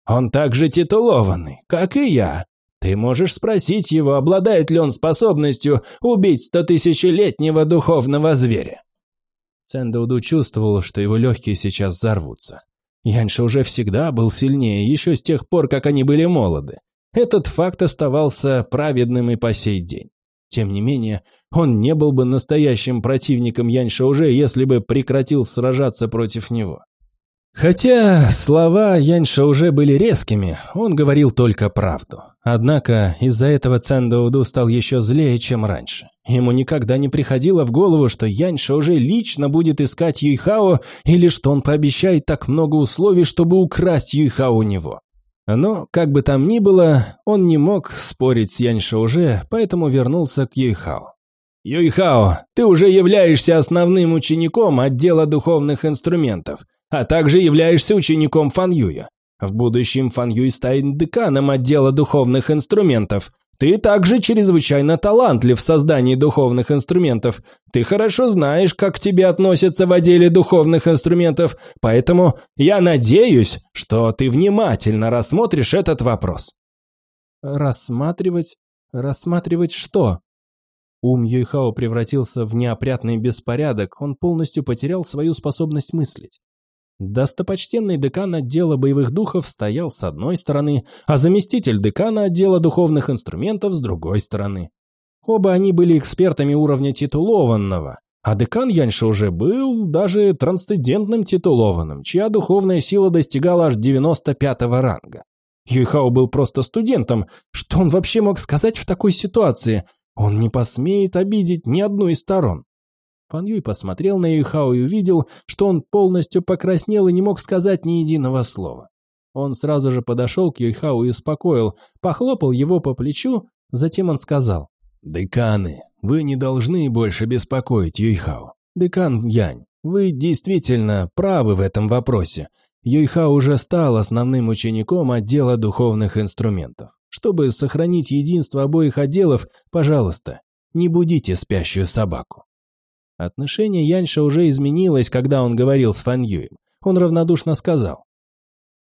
Он также титулованный, как и я. Ты можешь спросить его, обладает ли он способностью убить стотысячелетнего духовного зверя. Цендоуду чувствовал, что его легкие сейчас взорвутся. Яньша уже всегда был сильнее, еще с тех пор, как они были молоды. Этот факт оставался праведным и по сей день. Тем не менее, он не был бы настоящим противником Яньша уже, если бы прекратил сражаться против него. Хотя слова Яньша уже были резкими, он говорил только правду. Однако из-за этого Цандоуду стал еще злее, чем раньше. Ему никогда не приходило в голову, что Яньша уже лично будет искать Юйхао, или что он пообещает так много условий, чтобы украсть Юйхао у него. Но, как бы там ни было, он не мог спорить с Яньша уже, поэтому вернулся к Юйхао. «Юйхао, ты уже являешься основным учеником отдела духовных инструментов, а также являешься учеником Фан Юя. В будущем Фан Юй станет деканом отдела духовных инструментов. Ты также чрезвычайно талантлив в создании духовных инструментов. Ты хорошо знаешь, как к тебе относятся в отделе духовных инструментов, поэтому я надеюсь, что ты внимательно рассмотришь этот вопрос». «Рассматривать? Рассматривать что?» Ум Юйхао превратился в неопрятный беспорядок, он полностью потерял свою способность мыслить. Достопочтенный декан отдела боевых духов стоял с одной стороны, а заместитель декана отдела духовных инструментов с другой стороны. Оба они были экспертами уровня титулованного, а декан Яньша уже был даже трансцендентным титулованным, чья духовная сила достигала аж 95-го ранга. Юйхао был просто студентом, что он вообще мог сказать в такой ситуации? Он не посмеет обидеть ни одну из сторон. Фан Юй посмотрел на Юйхао и увидел, что он полностью покраснел и не мог сказать ни единого слова. Он сразу же подошел к Юйхао и успокоил, похлопал его по плечу, затем он сказал. «Деканы, вы не должны больше беспокоить Юйхао. Декан Янь, вы действительно правы в этом вопросе. Юйхао уже стал основным учеником отдела духовных инструментов. Чтобы сохранить единство обоих отделов, пожалуйста, не будите спящую собаку. Отношение Яньша уже изменилось, когда он говорил с Фан Юем. Он равнодушно сказал.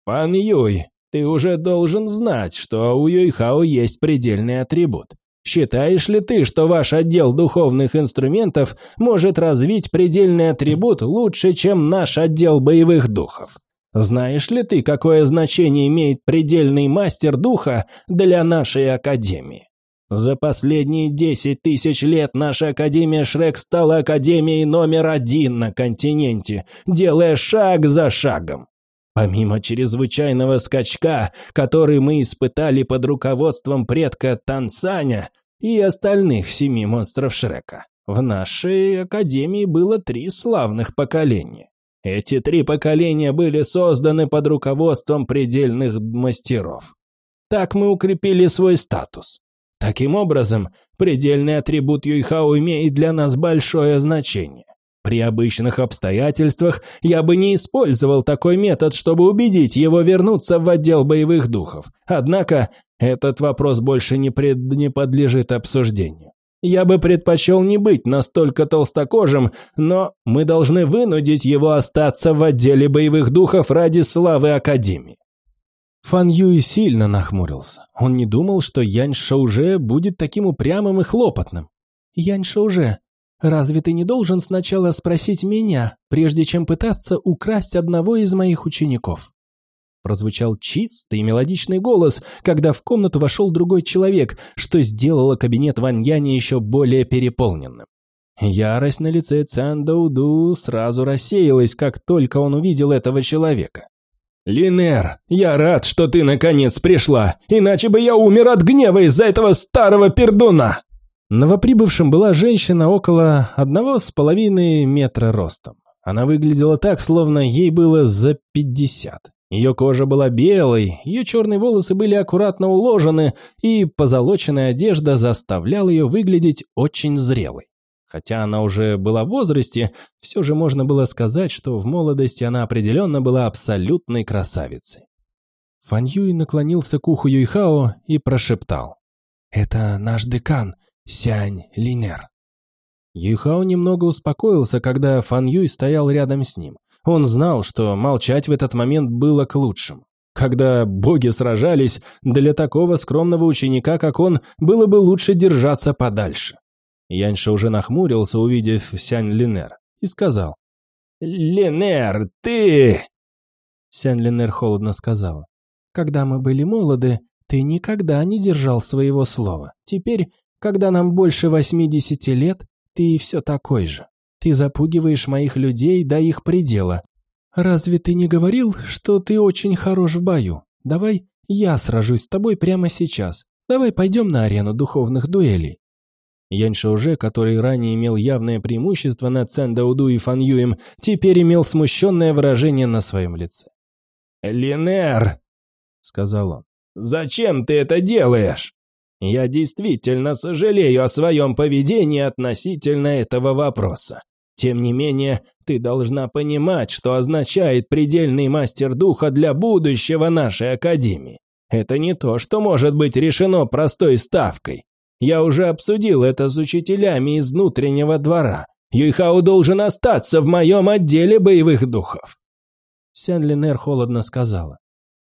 «Фан Юй, ты уже должен знать, что у Юйхао есть предельный атрибут. Считаешь ли ты, что ваш отдел духовных инструментов может развить предельный атрибут лучше, чем наш отдел боевых духов? Знаешь ли ты, какое значение имеет предельный мастер духа для нашей академии? За последние десять тысяч лет наша Академия Шрек стала Академией номер один на континенте, делая шаг за шагом. Помимо чрезвычайного скачка, который мы испытали под руководством предка Тансаня и остальных семи монстров Шрека, в нашей Академии было три славных поколения. Эти три поколения были созданы под руководством предельных мастеров. Так мы укрепили свой статус. Таким образом, предельный атрибут Юйхао имеет для нас большое значение. При обычных обстоятельствах я бы не использовал такой метод, чтобы убедить его вернуться в отдел боевых духов. Однако этот вопрос больше не, пред... не подлежит обсуждению. Я бы предпочел не быть настолько толстокожим, но мы должны вынудить его остаться в отделе боевых духов ради славы Академии. Фан Юй сильно нахмурился. Он не думал, что Янь Шауже будет таким упрямым и хлопотным. «Янь Шауже, разве ты не должен сначала спросить меня, прежде чем пытаться украсть одного из моих учеников?» Прозвучал чистый и мелодичный голос, когда в комнату вошел другой человек, что сделало кабинет Ван Яня еще более переполненным. Ярость на лице Цан Дауду сразу рассеялась, как только он увидел этого человека. «Линер, я рад, что ты наконец пришла, иначе бы я умер от гнева из-за этого старого пердуна!» Новоприбывшим была женщина около одного с половиной метра ростом. Она выглядела так, словно ей было за пятьдесят. Ее кожа была белой, ее черные волосы были аккуратно уложены, и позолоченная одежда заставляла ее выглядеть очень зрелой. Хотя она уже была в возрасте, все же можно было сказать, что в молодости она определенно была абсолютной красавицей. Фан Юй наклонился к уху Юйхао и прошептал. «Это наш декан, Сянь Линер». Юйхао немного успокоился, когда Фан Юй стоял рядом с ним. Он знал, что молчать в этот момент было к лучшему. Когда боги сражались, для такого скромного ученика, как он, было бы лучше держаться подальше. Яньша уже нахмурился, увидев Сянь Линер, и сказал. «Линер, ты...» Сянь Линер холодно сказала. «Когда мы были молоды, ты никогда не держал своего слова. Теперь, когда нам больше восьмидесяти лет, ты все такой же. Ты запугиваешь моих людей до их предела. Разве ты не говорил, что ты очень хорош в бою? Давай я сражусь с тобой прямо сейчас. Давай пойдем на арену духовных дуэлей. Яньша уже, который ранее имел явное преимущество над Цендауду и Фан Юем, теперь имел смущенное выражение на своем лице. «Линер!» — сказал он. «Зачем ты это делаешь? Я действительно сожалею о своем поведении относительно этого вопроса. Тем не менее, ты должна понимать, что означает предельный мастер духа для будущего нашей академии. Это не то, что может быть решено простой ставкой. Я уже обсудил это с учителями из внутреннего двора. Юйхао должен остаться в моем отделе боевых духов. Сян холодно сказала.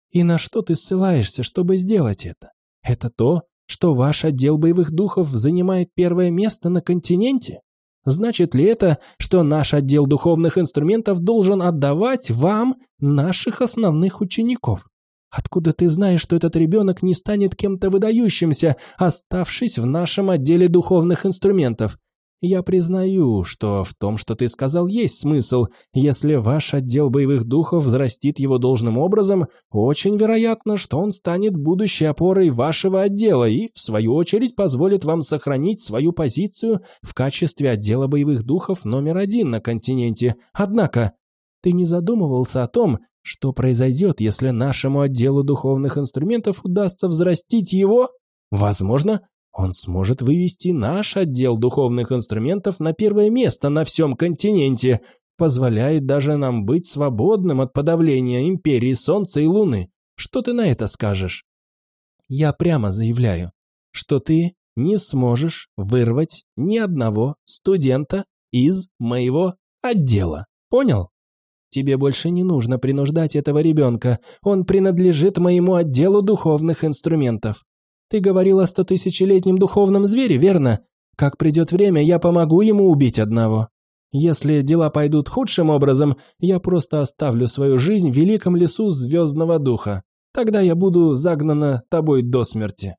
«И на что ты ссылаешься, чтобы сделать это? Это то, что ваш отдел боевых духов занимает первое место на континенте? Значит ли это, что наш отдел духовных инструментов должен отдавать вам наших основных учеников? Откуда ты знаешь, что этот ребенок не станет кем-то выдающимся, оставшись в нашем отделе духовных инструментов? Я признаю, что в том, что ты сказал, есть смысл. Если ваш отдел боевых духов взрастит его должным образом, очень вероятно, что он станет будущей опорой вашего отдела и, в свою очередь, позволит вам сохранить свою позицию в качестве отдела боевых духов номер один на континенте. Однако, ты не задумывался о том, что произойдет, если нашему отделу духовных инструментов удастся взрастить его? Возможно, он сможет вывести наш отдел духовных инструментов на первое место на всем континенте, позволяет даже нам быть свободным от подавления Империи Солнца и Луны. Что ты на это скажешь? Я прямо заявляю, что ты не сможешь вырвать ни одного студента из моего отдела. Понял? Тебе больше не нужно принуждать этого ребенка. Он принадлежит моему отделу духовных инструментов. Ты говорил о стотысячелетнем духовном звере, верно? Как придет время, я помогу ему убить одного. Если дела пойдут худшим образом, я просто оставлю свою жизнь в великом лесу звездного духа. Тогда я буду загнана тобой до смерти».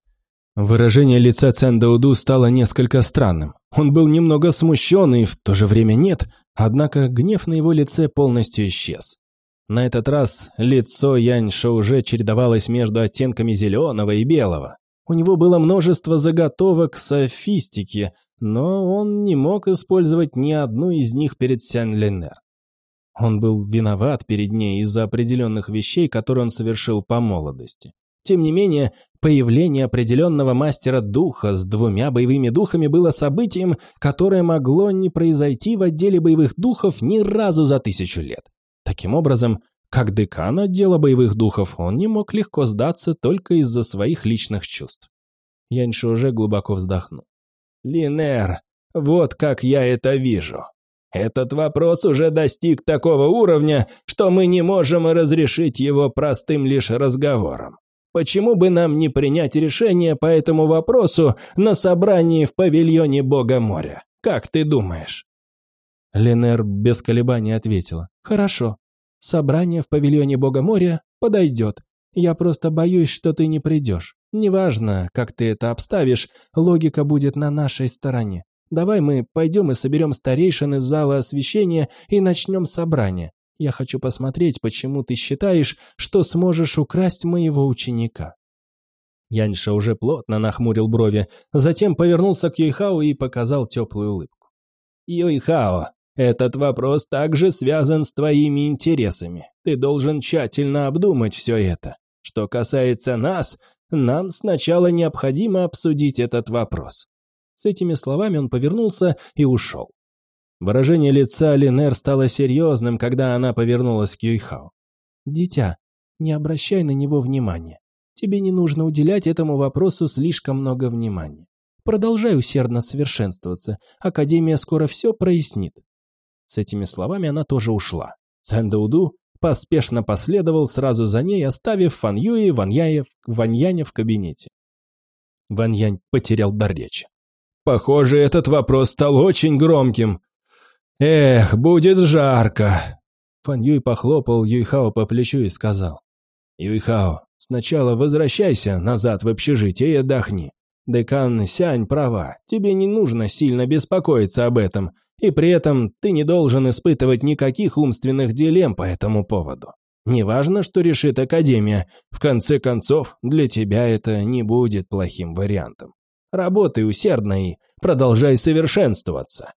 Выражение лица Цендауду стало несколько странным. Он был немного смущен и в то же время нет, однако гнев на его лице полностью исчез. На этот раз лицо Яньша уже чередовалось между оттенками зеленого и белого. У него было множество заготовок софистики, но он не мог использовать ни одну из них перед Сян-Ленер. Он был виноват перед ней из-за определенных вещей, которые он совершил по молодости. Тем не менее, появление определенного мастера духа с двумя боевыми духами было событием, которое могло не произойти в отделе боевых духов ни разу за тысячу лет. Таким образом, как декан отдела боевых духов, он не мог легко сдаться только из-за своих личных чувств. Яньши уже глубоко вздохнул. «Линер, вот как я это вижу. Этот вопрос уже достиг такого уровня, что мы не можем разрешить его простым лишь разговором. Почему бы нам не принять решение по этому вопросу на собрании в павильоне Бога моря? Как ты думаешь?» Ленер без колебаний ответила. «Хорошо. Собрание в павильоне Бога моря подойдет. Я просто боюсь, что ты не придешь. Неважно, как ты это обставишь, логика будет на нашей стороне. Давай мы пойдем и соберем старейшин из зала освещения и начнем собрание. Я хочу посмотреть, почему ты считаешь, что сможешь украсть моего ученика». Яньша уже плотно нахмурил брови, затем повернулся к Юйхао и показал теплую улыбку. «Юйхао, этот вопрос также связан с твоими интересами. Ты должен тщательно обдумать все это. Что касается нас, нам сначала необходимо обсудить этот вопрос». С этими словами он повернулся и ушел. Выражение лица Линер стало серьезным, когда она повернулась к Юйхао. «Дитя, не обращай на него внимания. Тебе не нужно уделять этому вопросу слишком много внимания. Продолжай усердно совершенствоваться. Академия скоро все прояснит. С этими словами она тоже ушла. Цэндэуду поспешно последовал сразу за ней, оставив Фан Юи Ваньяев, Ваньяня в кабинете. Ваньянь потерял дар речи. «Похоже, этот вопрос стал очень громким. Эх, будет жарко!» Фан Юй похлопал Юйхао по плечу и сказал. «Юйхао, сначала возвращайся назад в общежитие и отдохни. Декан Сянь права, тебе не нужно сильно беспокоиться об этом. И при этом ты не должен испытывать никаких умственных дилемм по этому поводу. Неважно, что решит Академия, в конце концов, для тебя это не будет плохим вариантом. Работай усердно и продолжай совершенствоваться.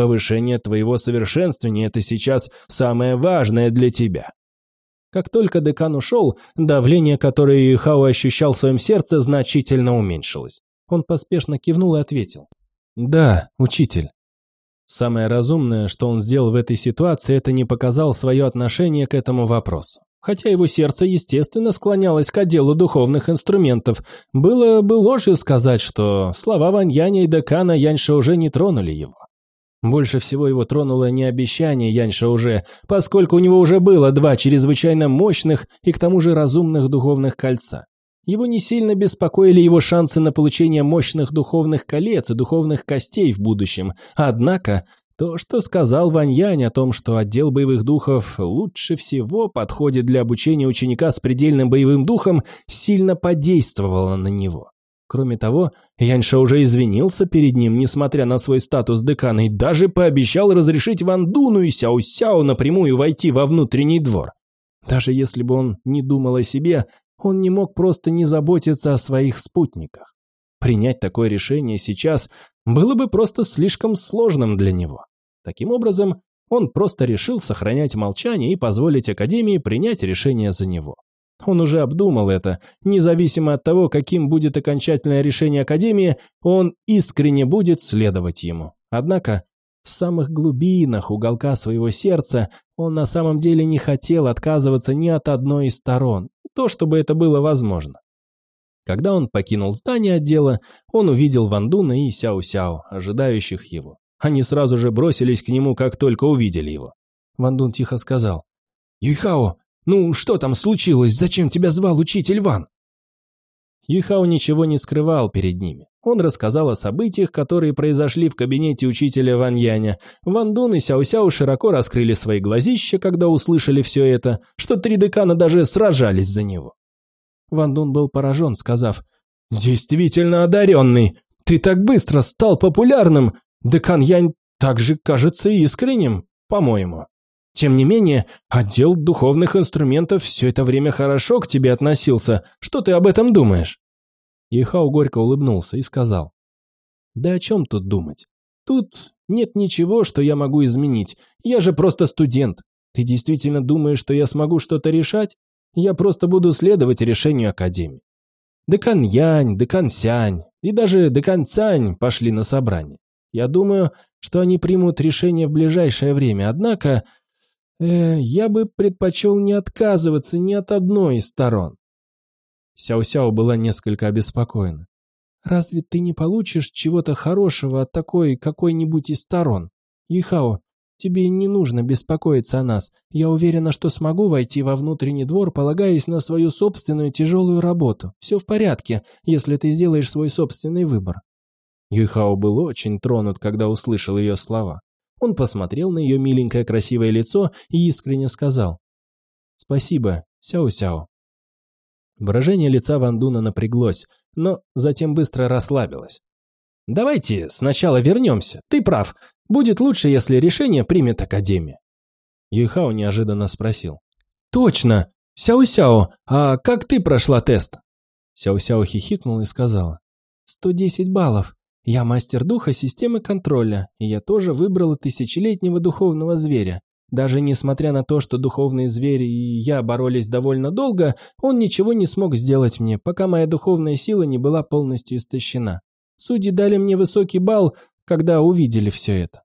Повышение твоего совершенствования – это сейчас самое важное для тебя. Как только декан ушел, давление, которое Юхао ощущал в своем сердце, значительно уменьшилось. Он поспешно кивнул и ответил. «Да, учитель». Самое разумное, что он сделал в этой ситуации, это не показал свое отношение к этому вопросу. Хотя его сердце, естественно, склонялось к отделу духовных инструментов, было бы ложью сказать, что слова Ваньяня и Декана Яньша уже не тронули его. Больше всего его тронуло не обещание Яньша уже, поскольку у него уже было два чрезвычайно мощных и к тому же разумных духовных кольца. Его не сильно беспокоили его шансы на получение мощных духовных колец и духовных костей в будущем, однако то, что сказал Вань Янь о том, что отдел боевых духов лучше всего подходит для обучения ученика с предельным боевым духом, сильно подействовало на него. Кроме того, Яньша уже извинился перед ним, несмотря на свой статус декана, и даже пообещал разрешить Ван Дуну и Сяо Сяо напрямую войти во внутренний двор. Даже если бы он не думал о себе, он не мог просто не заботиться о своих спутниках. Принять такое решение сейчас было бы просто слишком сложным для него. Таким образом, он просто решил сохранять молчание и позволить Академии принять решение за него. Он уже обдумал это. Независимо от того, каким будет окончательное решение Академии, он искренне будет следовать ему. Однако, в самых глубинах уголка своего сердца он на самом деле не хотел отказываться ни от одной из сторон, то, чтобы это было возможно. Когда он покинул здание отдела, он увидел Вандуна и Сяо-Сяо, ожидающих его. Они сразу же бросились к нему, как только увидели его. Ван Дун тихо сказал. «Юйхао, ну что там случилось? Зачем тебя звал учитель Ван?» Юйхао ничего не скрывал перед ними. Он рассказал о событиях, которые произошли в кабинете учителя Ван Яня. Ван Дун и Сяо Сяо широко раскрыли свои глазища, когда услышали все это, что три декана даже сражались за него. Ван Дун был поражен, сказав, «Действительно одаренный! Ты так быстро стал популярным! Декан Янь также кажется искренним, по-моему. Тем не менее, отдел духовных инструментов все это время хорошо к тебе относился. Что ты об этом думаешь?» Ихау горько улыбнулся и сказал. «Да о чем тут думать? Тут нет ничего, что я могу изменить. Я же просто студент. Ты действительно думаешь, что я смогу что-то решать? Я просто буду следовать решению Академии. Декан Янь, Декан Сянь и даже Декан Цань пошли на собрание. Я думаю, что они примут решение в ближайшее время, однако э, я бы предпочел не отказываться ни от одной из сторон. Сяо-Сяо была несколько обеспокоена. «Разве ты не получишь чего-то хорошего от такой какой-нибудь из сторон? Ихао, тебе не нужно беспокоиться о нас. Я уверена, что смогу войти во внутренний двор, полагаясь на свою собственную тяжелую работу. Все в порядке, если ты сделаешь свой собственный выбор. Юйхао был очень тронут, когда услышал ее слова. Он посмотрел на ее миленькое красивое лицо и искренне сказал «Спасибо, Сяо-Сяо». Выражение лица Вандуна напряглось, но затем быстро расслабилось. «Давайте сначала вернемся. Ты прав. Будет лучше, если решение примет Академия». Юйхао неожиданно спросил. «Точно! Сяо-Сяо, а как ты прошла тест?» Сяо-Сяо хихикнул и сказала. «110 баллов. Я мастер духа системы контроля, и я тоже выбрала тысячелетнего духовного зверя. Даже несмотря на то, что духовные звери и я боролись довольно долго, он ничего не смог сделать мне, пока моя духовная сила не была полностью истощена. Судьи дали мне высокий балл, когда увидели все это.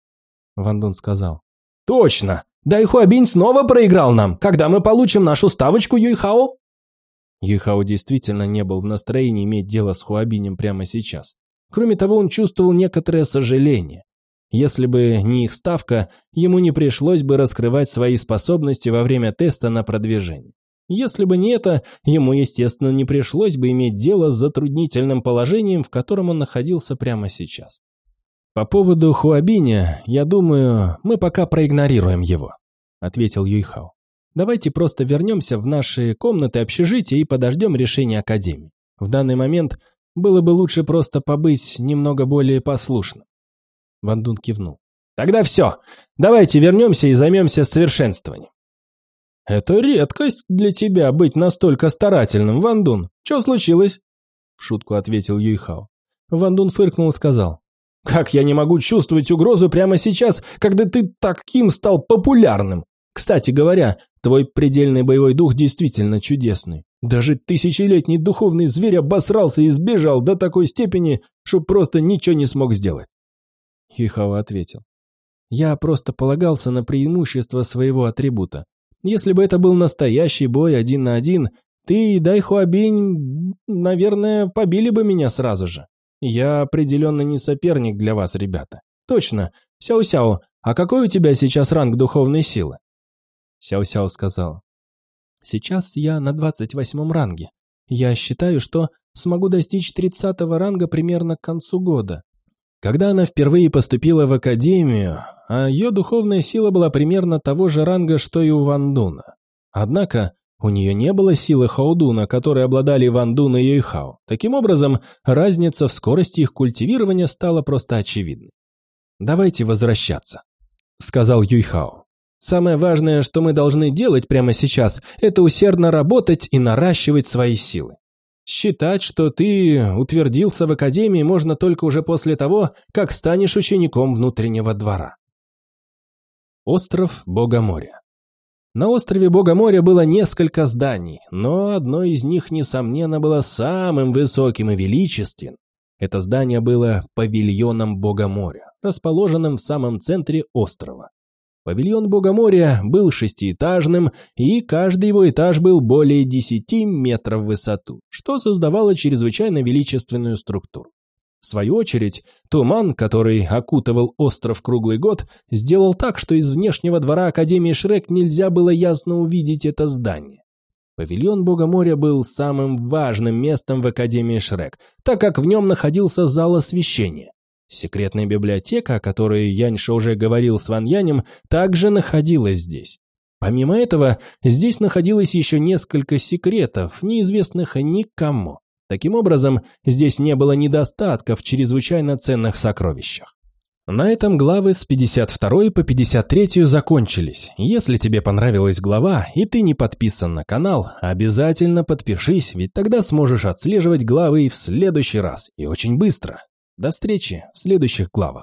Вандун сказал. «Точно! Дайхуабинь снова проиграл нам, когда мы получим нашу ставочку Юйхао?» Юйхао действительно не был в настроении иметь дело с Хуабинем прямо сейчас. Кроме того, он чувствовал некоторое сожаление. Если бы не их ставка, ему не пришлось бы раскрывать свои способности во время теста на продвижение. Если бы не это, ему, естественно, не пришлось бы иметь дело с затруднительным положением, в котором он находился прямо сейчас. «По поводу Хуабиня, я думаю, мы пока проигнорируем его», — ответил Юйхао. «Давайте просто вернемся в наши комнаты общежития и подождем решения Академии. В данный момент было бы лучше просто побыть немного более послушным. Вандун кивнул. Тогда все. Давайте вернемся и займемся совершенствованием. Это редкость для тебя быть настолько старательным, Вандун. Что случилось? В шутку ответил Юйхао. Вандун фыркнул и сказал. Как я не могу чувствовать угрозу прямо сейчас, когда ты таким стал популярным? Кстати говоря, твой предельный боевой дух действительно чудесный. Даже тысячелетний духовный зверь обосрался и сбежал до такой степени, что просто ничего не смог сделать. Хихао ответил. Я просто полагался на преимущество своего атрибута. Если бы это был настоящий бой один на один, ты и Дайхуабинь, наверное, побили бы меня сразу же. Я определенно не соперник для вас, ребята. Точно. Сяо-Сяо, а какой у тебя сейчас ранг духовной силы? Сяо-Сяо сказал. Сейчас я на 28 ранге. Я считаю, что смогу достичь 30 ранга примерно к концу года. Когда она впервые поступила в академию, а ее духовная сила была примерно того же ранга, что и у Вандуна. Однако у нее не было силы Хаудуна, которой обладали Вандун и Юйхао. Таким образом, разница в скорости их культивирования стала просто очевидной. «Давайте возвращаться», — сказал Юйхао. «Самое важное, что мы должны делать прямо сейчас, это усердно работать и наращивать свои силы. Считать, что ты утвердился в академии, можно только уже после того, как станешь учеником внутреннего двора». Остров Бога моря на острове Бога моря было несколько зданий, но одно из них, несомненно, было самым высоким и величественным. Это здание было павильоном Бога моря, расположенным в самом центре острова. Павильон Бога моря был шестиэтажным, и каждый его этаж был более 10 метров в высоту, что создавало чрезвычайно величественную структуру. В свою очередь, туман, который окутывал остров круглый год, сделал так, что из внешнего двора Академии Шрек нельзя было ясно увидеть это здание. Павильон Бога был самым важным местом в Академии Шрек, так как в нем находился зал освещения. Секретная библиотека, о которой Яньша уже говорил с Ван Янем, также находилась здесь. Помимо этого, здесь находилось еще несколько секретов, неизвестных никому. Таким образом, здесь не было недостатка в чрезвычайно ценных сокровищах. На этом главы с 52 по 53 закончились. Если тебе понравилась глава и ты не подписан на канал, обязательно подпишись, ведь тогда сможешь отслеживать главы и в следующий раз, и очень быстро. До встречи в следующих главах.